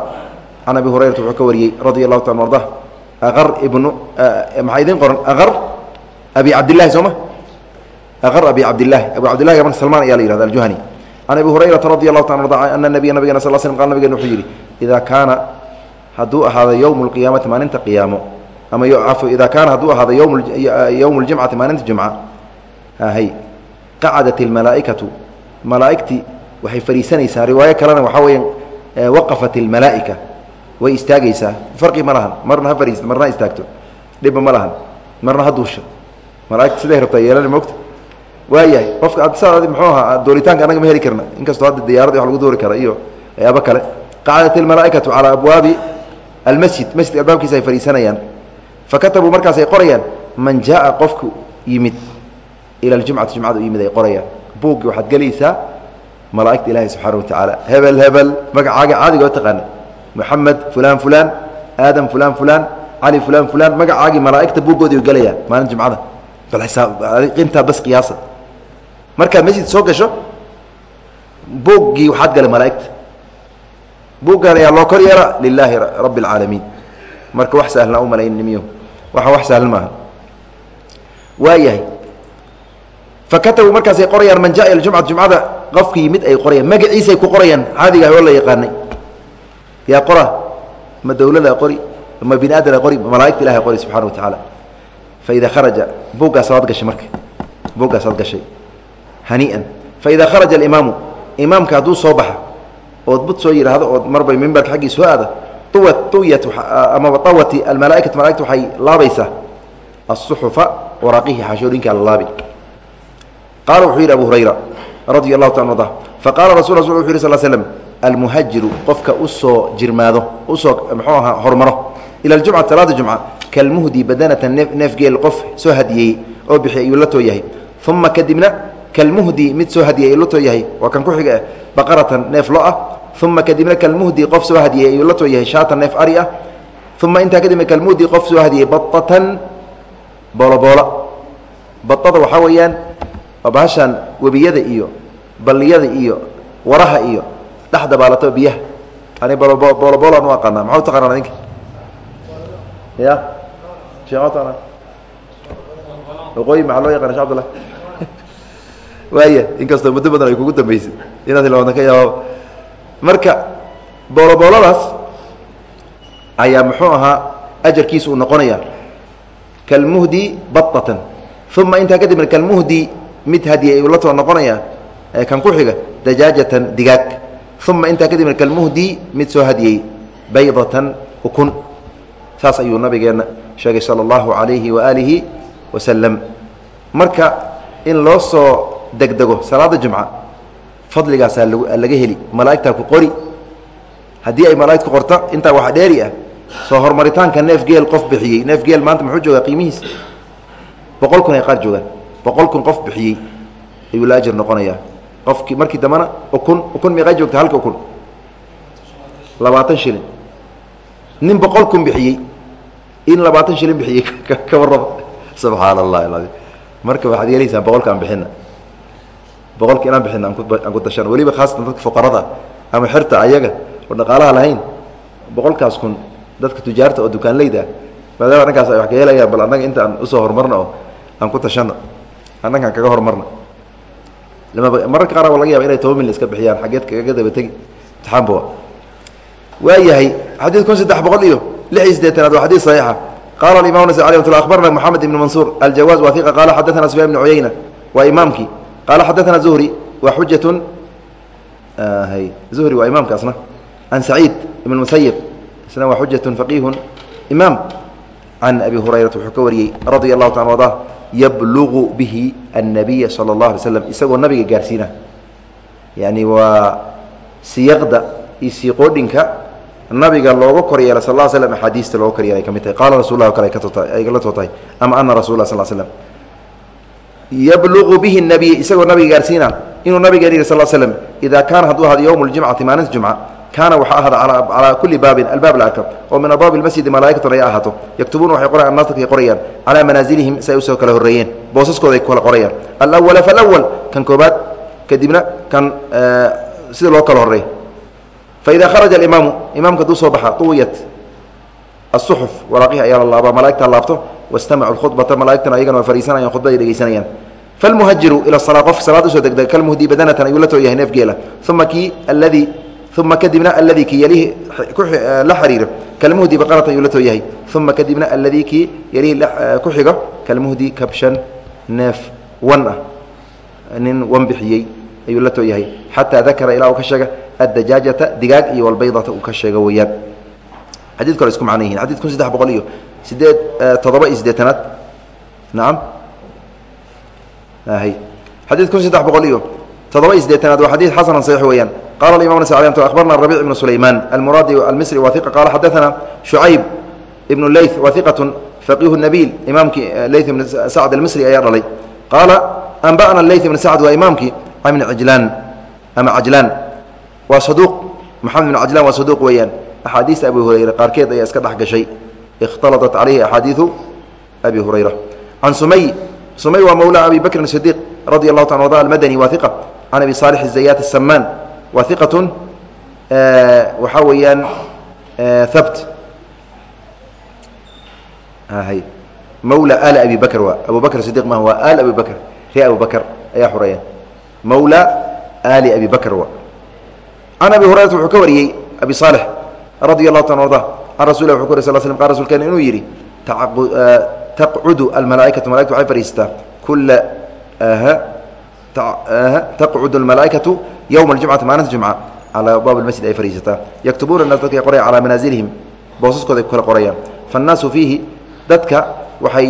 Speaker 1: abi hurayrata wuxuu ka wariyey radia allahu ta arda aqar ibnu eh, maxaa idiin qoran? Aqar abi cabdillahi sooma abi cabdlahi abu cabdilahi marka salmaan ayaa la yihahda aljuhani can abi hurayrata radi allahu ta arda ana nabiya nabigena sal slm qal nabigena wuxuu yidhi idaa kaana hadduu ahaado yowmu lqiyaamati maalinta qiyaamo ama cafwa idaa kaana hadduu ahaado yowmu ljimcati maalinta jumca hay qacadat almalaa'ikatu malaa'igtii waxay fadhiisanaysaa riwaayo kalena waxaa weeyaan waqafat almalaa'ika way istaagaysaa farqi ma lahan marna ha fariista marna ha istaagto dhibba ma lahan marna ha duusho malaaigta siday rabtaa yeelana mogta waayahay. Qofka mxuu ahaa dooritaanka anaga ma heli karna. Inkastoo hadda diyaarada wax lagu doori kara iyo ayaabo kale. Qacadat ilmalaa'ikatu calaa abwaabi almasjid. Masjidka albaabkiisa ay fadhiisanayaan. Fakatabuu markaas ay qorayaan man jaaa qofku yimid ila aljumcati jumcada u yimid ay qorayaan. Buuggii waxaad gelaysaa malaa'igta ilaahi subxaana wa tacaala hebel hebel magacaaga caadiga oo taqaana moxamed fulaan fulaan aadam fulaan fulaan cali fulaan fulaan magacaagii malaa'igta buuggoodii u gelayaa maalin jumcada. Bal isaabintaa bas qiyaasa markaad masjid soo gasho buuggii waxaad galay malaa'igta. Buuggan ayaa loo kor yeela lilaahi rabbi اlcaalamiin marka wax sahlan u malaynimiyo waxa wax sahlan maaha. Waayahay fakatabuu markaasay qorayaan man jaa ila jumcata jumcada qofka yimid ay qorayaan magaciisay ku qorayaan. Caadiga oo la yaqaanay. Yaa qora ma dawlada qori ma bini aadana qori malaa'igta ilahay qori subxana wa tacaala faida kharaja buuggaas waad gashay marka. Buuggaas waad gashay hanii'an faida kharaja alimaamu imaamka hadduu soo baxa ood bud soo yidhaahdo ood marbay mimbarka xaggii soo aada uwat uyat amaba awati almalaaikatu malaigta waxay laabaysaa asuxufa waraaqihii xaashooyinkaa la laabi. Qaala wuxuu yidhi abu hurayra radia allahu taala arda faqala rasul rasul wuxu yih sal slm almuhajiru qofka u soo jirmaado u soo mxuu ahaa hormaro ila aljumcati salaada jumca kalmuhdi badanata neefgeel qof soo hadiyeeyey oo bixiyay ayuu la too uma kadibna kalmuhdi mid soo hadiyey la too yahay waa kan ku xiga baqaratan neef lo ah. Uma kadibna kalmuhdi qof soo hadiyey ayuu la too yahay shaatan neef ari ah. Uma intaa kadibna kalmuhdi qof soo hadiyey baatan booloboola. Baada waxaa weeyaan waa bahashaan webiyada iyo balliyada iyo waraha iyo dhex dabaalato biyaha. Ani booloboolaan u aqaanaa maxaa u taqaanaan adinka ya waqooyi maxaa loo yaqana sheh abdullah waaya inkastoo muddo badan ay kugu dambeysay inaad hilmaanta ka yaaba marka boolobooladaas ayaa muxuu ahaa ajarkiisa uu noqonaya kalmuhdi baطatan uma intaa kadibna kalmuhdi mid hadiya uu la too noqonaya kan ku xiga dajaajatan digaag uma intaa kadibna kalmuhdi mid soo hadiyey baydatan ukun saas ayuu nabigeenna sheegay salى اllahu عalayhi waaalihi wasalam marka in loo soo degdego salaada jumca fadligaasaa laga heli malaa'igtaa ku qori. Haddii ay malaa'ig ku qorta intaa waxa dheeri ah soo horumaritaanka neef geel qof bixiyey. Neef geel maanta muxuu joogaa qiimihiis? Boqol kun ay qaar joogaan. Boqol kun qof bixiyey ayuu la ajir noqonayaa. Qofkii markii dambana ukun ukun meeqaa joogta halka ukun. Labaatan shilin. Nin boqol kun bixiyey in labaatan shilin bixiyey ka warraba. Subxaana allahi alcaiim marka waxaad yeelaysaan boqolka aan bixina boqolka inaan bixina aan ku dashan weliba khaasatan dadka fuqarada ama xirta ayaga oo dhaqaalaha lahayn boqolkaas kun dadka tujaarta oo dukaanleyda maadaama anagaas ay wax ka helayaan bal annaga inta aan u soo horumarno oo aan ku tashanno annaga aan kaga horumarno mararka qaar waa laga yaba inay toban mil iska bixiyaan xaggeed kaga daba tegi imtixaanba waa yahay xadiid kun saddex boqol iyo lix iyo siddeetanaad waa xadiid saxiixa. Qala aimam nas alي mt abarna mxamed ibn mansuur aljawaz wa iqa qala xadaثna sufyan bn cuyayna waa imaamkii qaala xadaana zuhri wa xujatu zuhri waa imaamkaasna can saciid ibn musayib isna waa xujatu faqiihu imaam can abi hurayrata wuxuu ka wariyey radia allahu taala ada yablugu bihi annabiya sala اllah alay slam isagoo nabiga gaarsiina yani waa siyaqda iyo siiqoodhinka nabiga looga kor yeela sal slam axaadiista looga kor yeelay ka mid tahay qaala rasul lah kale ay la soo ama ana rasul lah sal slm yablugu bihi nabiy isagoo nabiga gaarsiina inuu nabigeen yihi sal slm ida kaana hadduu ahado yowm ljimcati maalinta jumca kaana waxaa ahada calaa kuli baabin albaab la arka oo min abwaabi lmasjidi malaaikatun ay ahaato yaktubuuna waxay qorayaan dadkay qorayaan calaa manaasilihim si ay u soo kala horreeyeen boosaskooda kala qorayaan. Alawala falawal kan koobaad kadibna kan sida loo kala horreey faida kharaja alimaamu imaamka haduu soo baxa uwiyat asuxuf waraaqihii ayaa la laabaa malaigtaa laabto wastamacu khudbata malaaigtana ayagana waa fariisanayaan khudbada ay dhegeysanayaan falmuhajiru ila salaa qof salaad u soo degdega kalmuhdi badanatan ayuu la too yahay neef geela uma kii alladii uma kadibna alladii kii yalihi la xiriiro kalmuhdi baqaratan ayuu la too yahay uma kadibna alladii kii yalihi ku xigo kalmuhdi kabshan neef wan ah nin wan bixiyey ayuu la too yahay xataa dakara ilaa uu ka sheega addajaajata digaag iyo walbaydata uu ka sheego weeyaan xadid kale isku macno yihiin kun saddex boqol iyo sideed toddoba iyo siddeetanaad nacam hay xadid kun saddex boqol iyo toddoba iyo siddeetanaad waa xadiid xasanan saxiix weeyaan. Qala alimam nas alي akhbarna rabic ibnu sulayman almuraadi almisri wa iqa qala xadaثana shucayb ibnu leyth wa iqatu faqihu nabiil. Imaamkii leyth ibn sacd almisri ayaa dhalay. Qaala anba'na leyth ibn sacd waa imaamkii ibn cajlaan ama cajlaan waa saduuq. Maxamed bin cajlaan waa saduuq weeyaan. Axaadiista abi hurayra qaarkeed ayaa iska dhex gashay ikhtalaطat calayhi axaadiiu abi hurayra can sumay sumay waa mawla abi bakrin sidiiq radi allahu ta arda almadani waa iqa can abi saalix الzayat الsamaan waa iqatun waxaa weeyaan habt mawla al abi bakr waa abu bakr sidiq ma waa al abi bakr ree abu bakr ayaa xureeya mawla ali abi bakr waa can abi hurayrata wuxuu ka wariyey abi saalix radi allahu ta arda can rasul wuxu ku uri sal slm qal rasulkeena inuu yidhi taqcudu almalaaikatu malaigtu waxay fadhiisataa kula taqcudu almalaaikatu yowma aljumcati maalinta jumca calaa abwaab almasjid ay fadhiisataa yaktubuuna naas dadka ay qorayaan calaa manaasilihim boosaskooda ay qorayaan. Fannaasu fiihi dadka waxay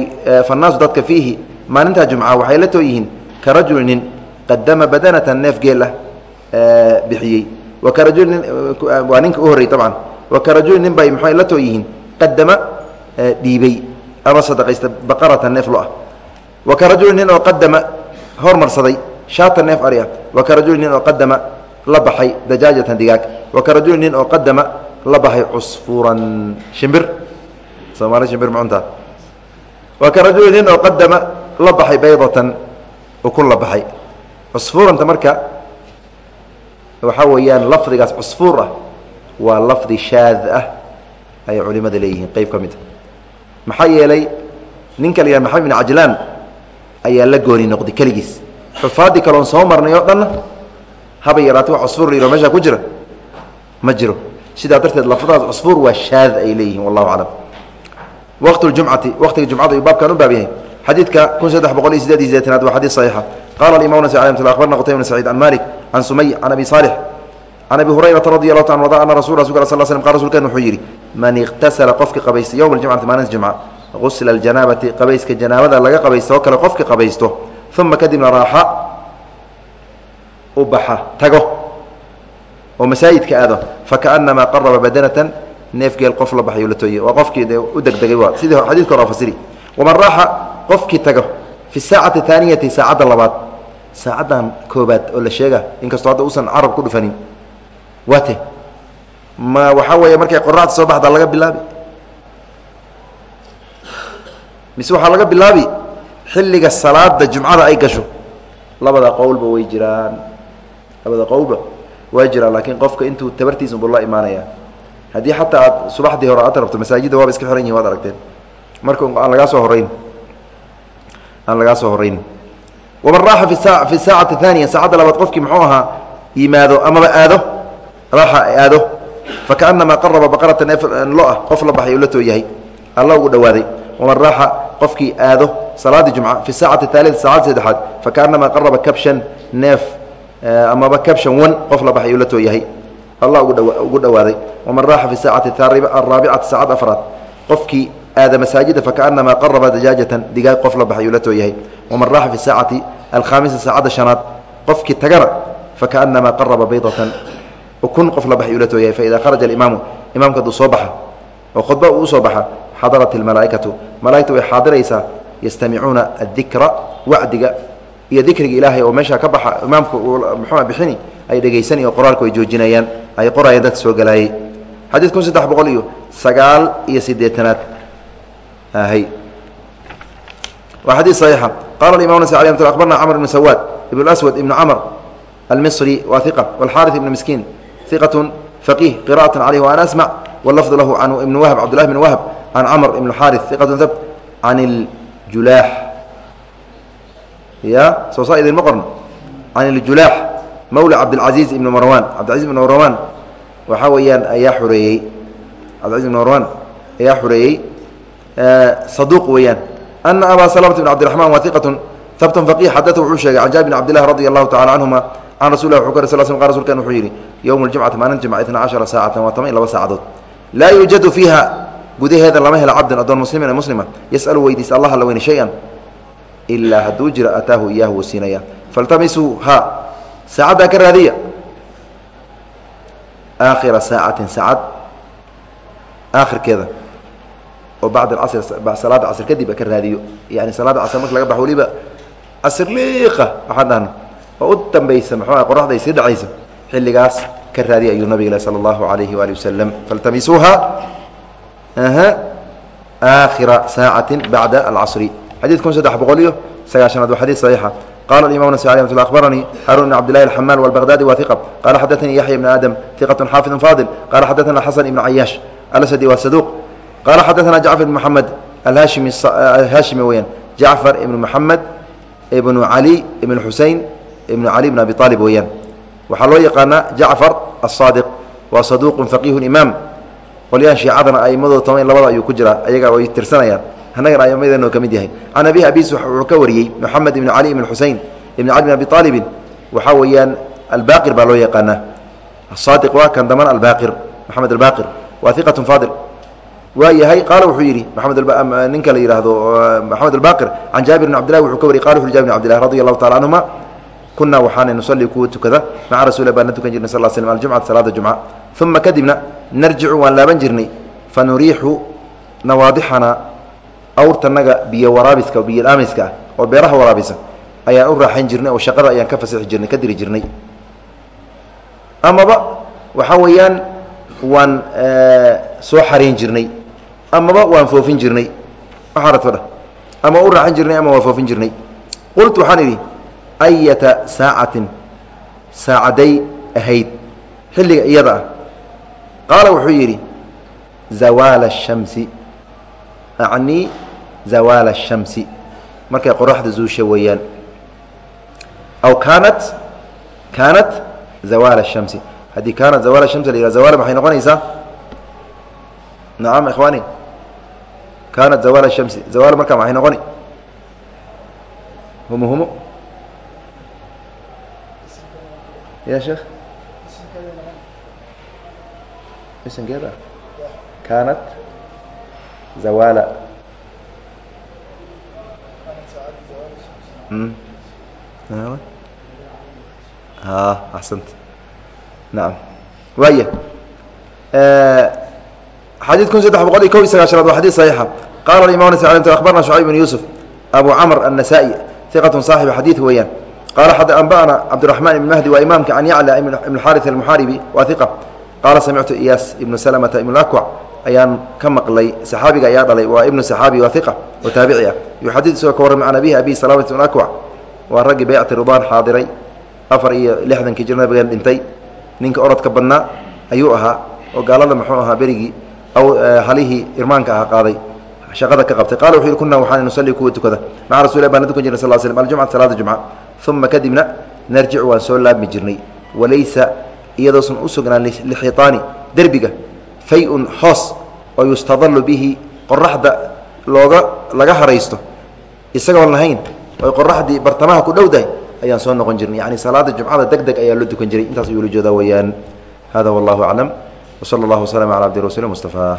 Speaker 1: fannaasu dadka fiihi maalintaa jumca waxay la too yihiin ka rajuli nin qadama badanatan neef geel ah bixiyey. Wa ka rajuli waa ninka u horrey tabcan wa ka rajuli nin bay maxay la too yihiin qadama dhiibey ama sadaqaysta baqaratan neef lo ah. Wa ka rajuli nin oo qadama hormarsaday shaata neef ari ah wa ka rajuli nin oo qadama la baxay dajaajatan digaag. Wa ka rajuli nin oo qadama la baxay cusfuuran shimbir. Soomaali shimbir macuntaa wa ka rajuli nin oo qadama la baxay baydatan ukun la baxay. Cusfuuranta marka waxaa weeyaan lafdigaas cusfuur ah waa lafdi shaad ah ayay culimada leeyihiin. Qeyb ka mid a maxaa yeelay ninka la yihah maxamed bin cajlaan ayaa la gooni noqday keligiis. Xufaadii kaloon soo marnay oo dhanna haba yaraatay wax cusfuur layiro meeshaa ku jira? Ma jiro. Sidaa darteed lafadaas cusfuur waa shaad ay leeyihiin wallahu aclam. Waqt ljumcati waqtiga jumcada ayuu baabkan u baab yahay. Xadiidka kun saddex boqol iyo sideed iyo sideetanaad waa xadiid saxiixa. Qala alimam nas amt abarna qutayb bn saciid can malik can sumay can abi saalix can abi hurayrata radi allahu ta an ana rasul rasulka sal slm qal rsulkeen wuxuu yidhi man iqtasala qofki qabaysta yowma aljumcati maalinta jumca gusla aljanaabati qabayska janaabada laga qabaysto oo kale qofki qabaysto uma kadibna raaxa u baxa tago oo masaajidka aado fakaanamaa qaraba badanatan neef geel qof la baxay la waa qofkii u degdegay waa sidii xadidka hore fasiri waman raaxa qofkii tago fi saacati aaniyati saacadda labaad saacaddan koobaad oo la sheega inkastoo hadda uusan carab ku dhufanin waate. Ma waxaa weeye markay qoraxda soo baxdaa laga bilaabi? Mise waxaa laga bilaabi? Xilliga salaada jumcada ay gasho. Labada qowlba way jiraan. Labada qowlba waa jiraan laakiin qofka intuu tabartiisa unbu la imaanaya. Haddii xataa aad subaxdii hore aad rabto masaajidda waaba iska xiran yihiin waad aragteen. Marka aan lagaa soo horeyn. Aan lagaa soo horeyn. Waman fi saacati aaniya saacadda labaad qofkii muxuu ahaa yimaado amaba aado raaxa aado. Fakaanamaa qaraba baqaratan lo'ah qof la baxay u la too yahay alla ugu dhawaaday waman raaxa qofkii aado salaadii jumca fi saacati aalida saacadda saddexaad fakaanamaa qaraba kabshan neef amaba kabshan wan qof la baxay u la too yahay alla ugu dhawaaday. Waman raaxa fi saacati araabicati saacad afraad qofkii aada masaajida fakaanamaa qaraba dajaajatan digaag qof la baxay uu la too yahay waman raaxa fi saacati alkhaamisa saacadda shanaad qofkii tagana fakaanamaa qaraba baydatan ukun qof la baxay uu la too yahay faida kharaja alimaamu imaamka hadduu soo baxa oo khudba uu usoo baxa xadarat ilmalaa'ikatu malaigta way xaadiraysaa yastamicuuna addikra wacdiga iyo dikriga ilaahay oo meeshaa ka baxa imaamka uu muxua bixini ay dhegaysani oo qoraalku ay joojinayaan ay qorayaan dadka soo galaayey xadiid kun saddex boqol iyo sagaal iyo siddeetanaad hy waa xadiid صaxiixa qala imam nas alي mt abarna cmr ibn sawaad ibn aswad ibn camr almisri wa iqa wاlxariث ibn miskiin iqaة faqih qira'aة عalيh وana asmع wlafظ lahu can ibn wahb cabdulahi bn wahb can camr ibn اxariث iqaة habt can اljulaax ya soo saa idinma qorno can اljulaax mawla cabdاlcaزiiz ibn marwan cabdilcaziz ibn marwan waxaa weeyaan ayaa xureeyey cabdilcaziz ibn marwan ayaa xureeyey saduuq weeyaan ana abaa salamata bn cabdiraxman waa iqatun habtun faqih xadata wuxuu sheegay can jaabir bn cabdillahi radi allahu tacala canhuma can rasul wuxuu ka sl qa rsulkan wuxuu yidhi yowma ljumcati maalin jimca itna cashara saacatan waa toban iyo laba saacadood laa yuujadu fiiha gudaheeda lama helo cabdin addoon muslimin ee muslima yas'alu weydiisa allah alla weyne shay-an ilaa hadduu jira ataahu iyaahu wuu siinaya faltamisuu ha saacaddaa ka raadiya aakhira saacatin saacad aakhirkeeda oo bacd acr salaada casr kadib ka raadiyo yani salaada casr marka laga baxo waliba casr liiqa waxaan dhahna oo u dambaysa muxuua qoraxda ay sii dhacayso xilligaas ka raadiya ayuu nabig sala allahu alayhi waali wasalam faltamisuuha aakhira saacati bacda alcasri xadiid kun saddex boqol iyo sagaashanaad waa xadiid saxiixa qala imam nas alي mt abaranii haruun bn cabdillahi alxamaan wاlbaghdadi wa iqa qala xadaanii yaxya bn aadam iqaة xaafid fadil qala xadaana xasan ibn cayaash alsadi wa saduq qala xadaana jacfar ibn moxamed alhaashimi weyaan jacfar ibn moxamed ibnu cali ibn xusein ibnu cali bn abi aalib weeyaan. Waxaa loo yaqaanaa jacfar asaadiq waa saduuqun faqiihu imaam. Qolyahan shiicadana aimadooda toban labada ayuu ku jiraa ayaga way tirsanayaan. Annagana aimadeeno ka mid yahay. Can abihi abis wuxuu ka wariyey moxamed ibn cali ibn xusein ibn cali bn abi aalibin waxaa weeyaan albaqir baa loo yaqaanaa. Asaadiq waa kan daman albaqir moxamed albaqir waa iqatun faadil waa yahay qaala wuxuu yidhi maamed ninka la yidhaahdo maxamed albaqir can jaabir bn cabdillahi wuxuu ka wariyey qala wuxu jabir bn cabdillahi radi allahu tacala canhuma kunaa waxaana nusalli kuwa tukada maca rasuuli baan la tukan jirnay sal slm aljumcata salaada jumca. Uma kadibna narjicu waan laaban jirnay fa nawaadixana awrtanaga biyo waraabiska biyo dhaamiska ah oo beeraha waraabisa ayaan u raaxayn jirnay oo shaqada ayaan ka fasixi jirnay ka diri jirnay. Amaba waxaa weeyaan waan soo xarayn jirnay amaba waan foofin jirnay. Ama u raaxan jirnay ama waan foofin jirnay. Qultu waxaan idhi ayata saacatin saacaday ahayd xilliga iyada ah qaala wuxuu yidhi zawaala الshamsi acnii zawaala الshamsi markay qoraxda zuusha weeyaan aw kaanat kaanat zawaal الshamsi haddii kaanat zawaal الshamsi la yihah zawaal maxay noqonaysaa nacam ikhwaani kaanat zawaal الshamsi zawaal markaa maxay noqoni humo humo ya sheekh isinkeeda kaanat zawaala axsant naam waaya xadiid kun saddex boqol iyo kob iyo sagaashanaad waa xadid saxiixa qala imam abarna shucayb bn yuusuf abu camr النasائي iqaة صaaxib xadiid weeyaan qaala ambana cabdiraxmaan ibn mahdi waa imaamka can yacla ibn xaari almuxaaribi waa iqa qaala samictu iyaas ibnu salamata ibn akwac ayaan ka maqlay saxaabiga ayaa dhalay waa ibnu saxaabi waa iqa oo taabici ah yuxadid isagoo ka warrama can abihi abi salamat ibn akwac waa raggii baycati ridaan xaadiray afar iyo lixdankii jir nabigeen dhintay ninka orodka badnaa ayuu ahaa oo gaalada muxuu ahaa berigii aw halihii irmaanka aha qaaday shaqada ka qabtay. Qala wuxu yhi kuna waxaan nusalli kuwa tukada. Maca rasul baan tukan jirnay sal slm aljumcata salaada jumca uma kadibna narjicu waan soo laabmi jirnay. Walaysa iyadoosan u sugnaan lixiitaani derbiga fay-un hoos oo yustadalu bihi qoraxda looga laga haraysto. Isagoon lahayn oy qoraxdii bartamaha ku dhowdahay ayaan soo noqon jirnay. Yani salaada jumcada deg deg ayaa loo dukan jiray. Intaas ayuu la joodaa weeyaan. Hada wallahu aclam. Wsala allahu waslama cala abdi rasuuli mustafa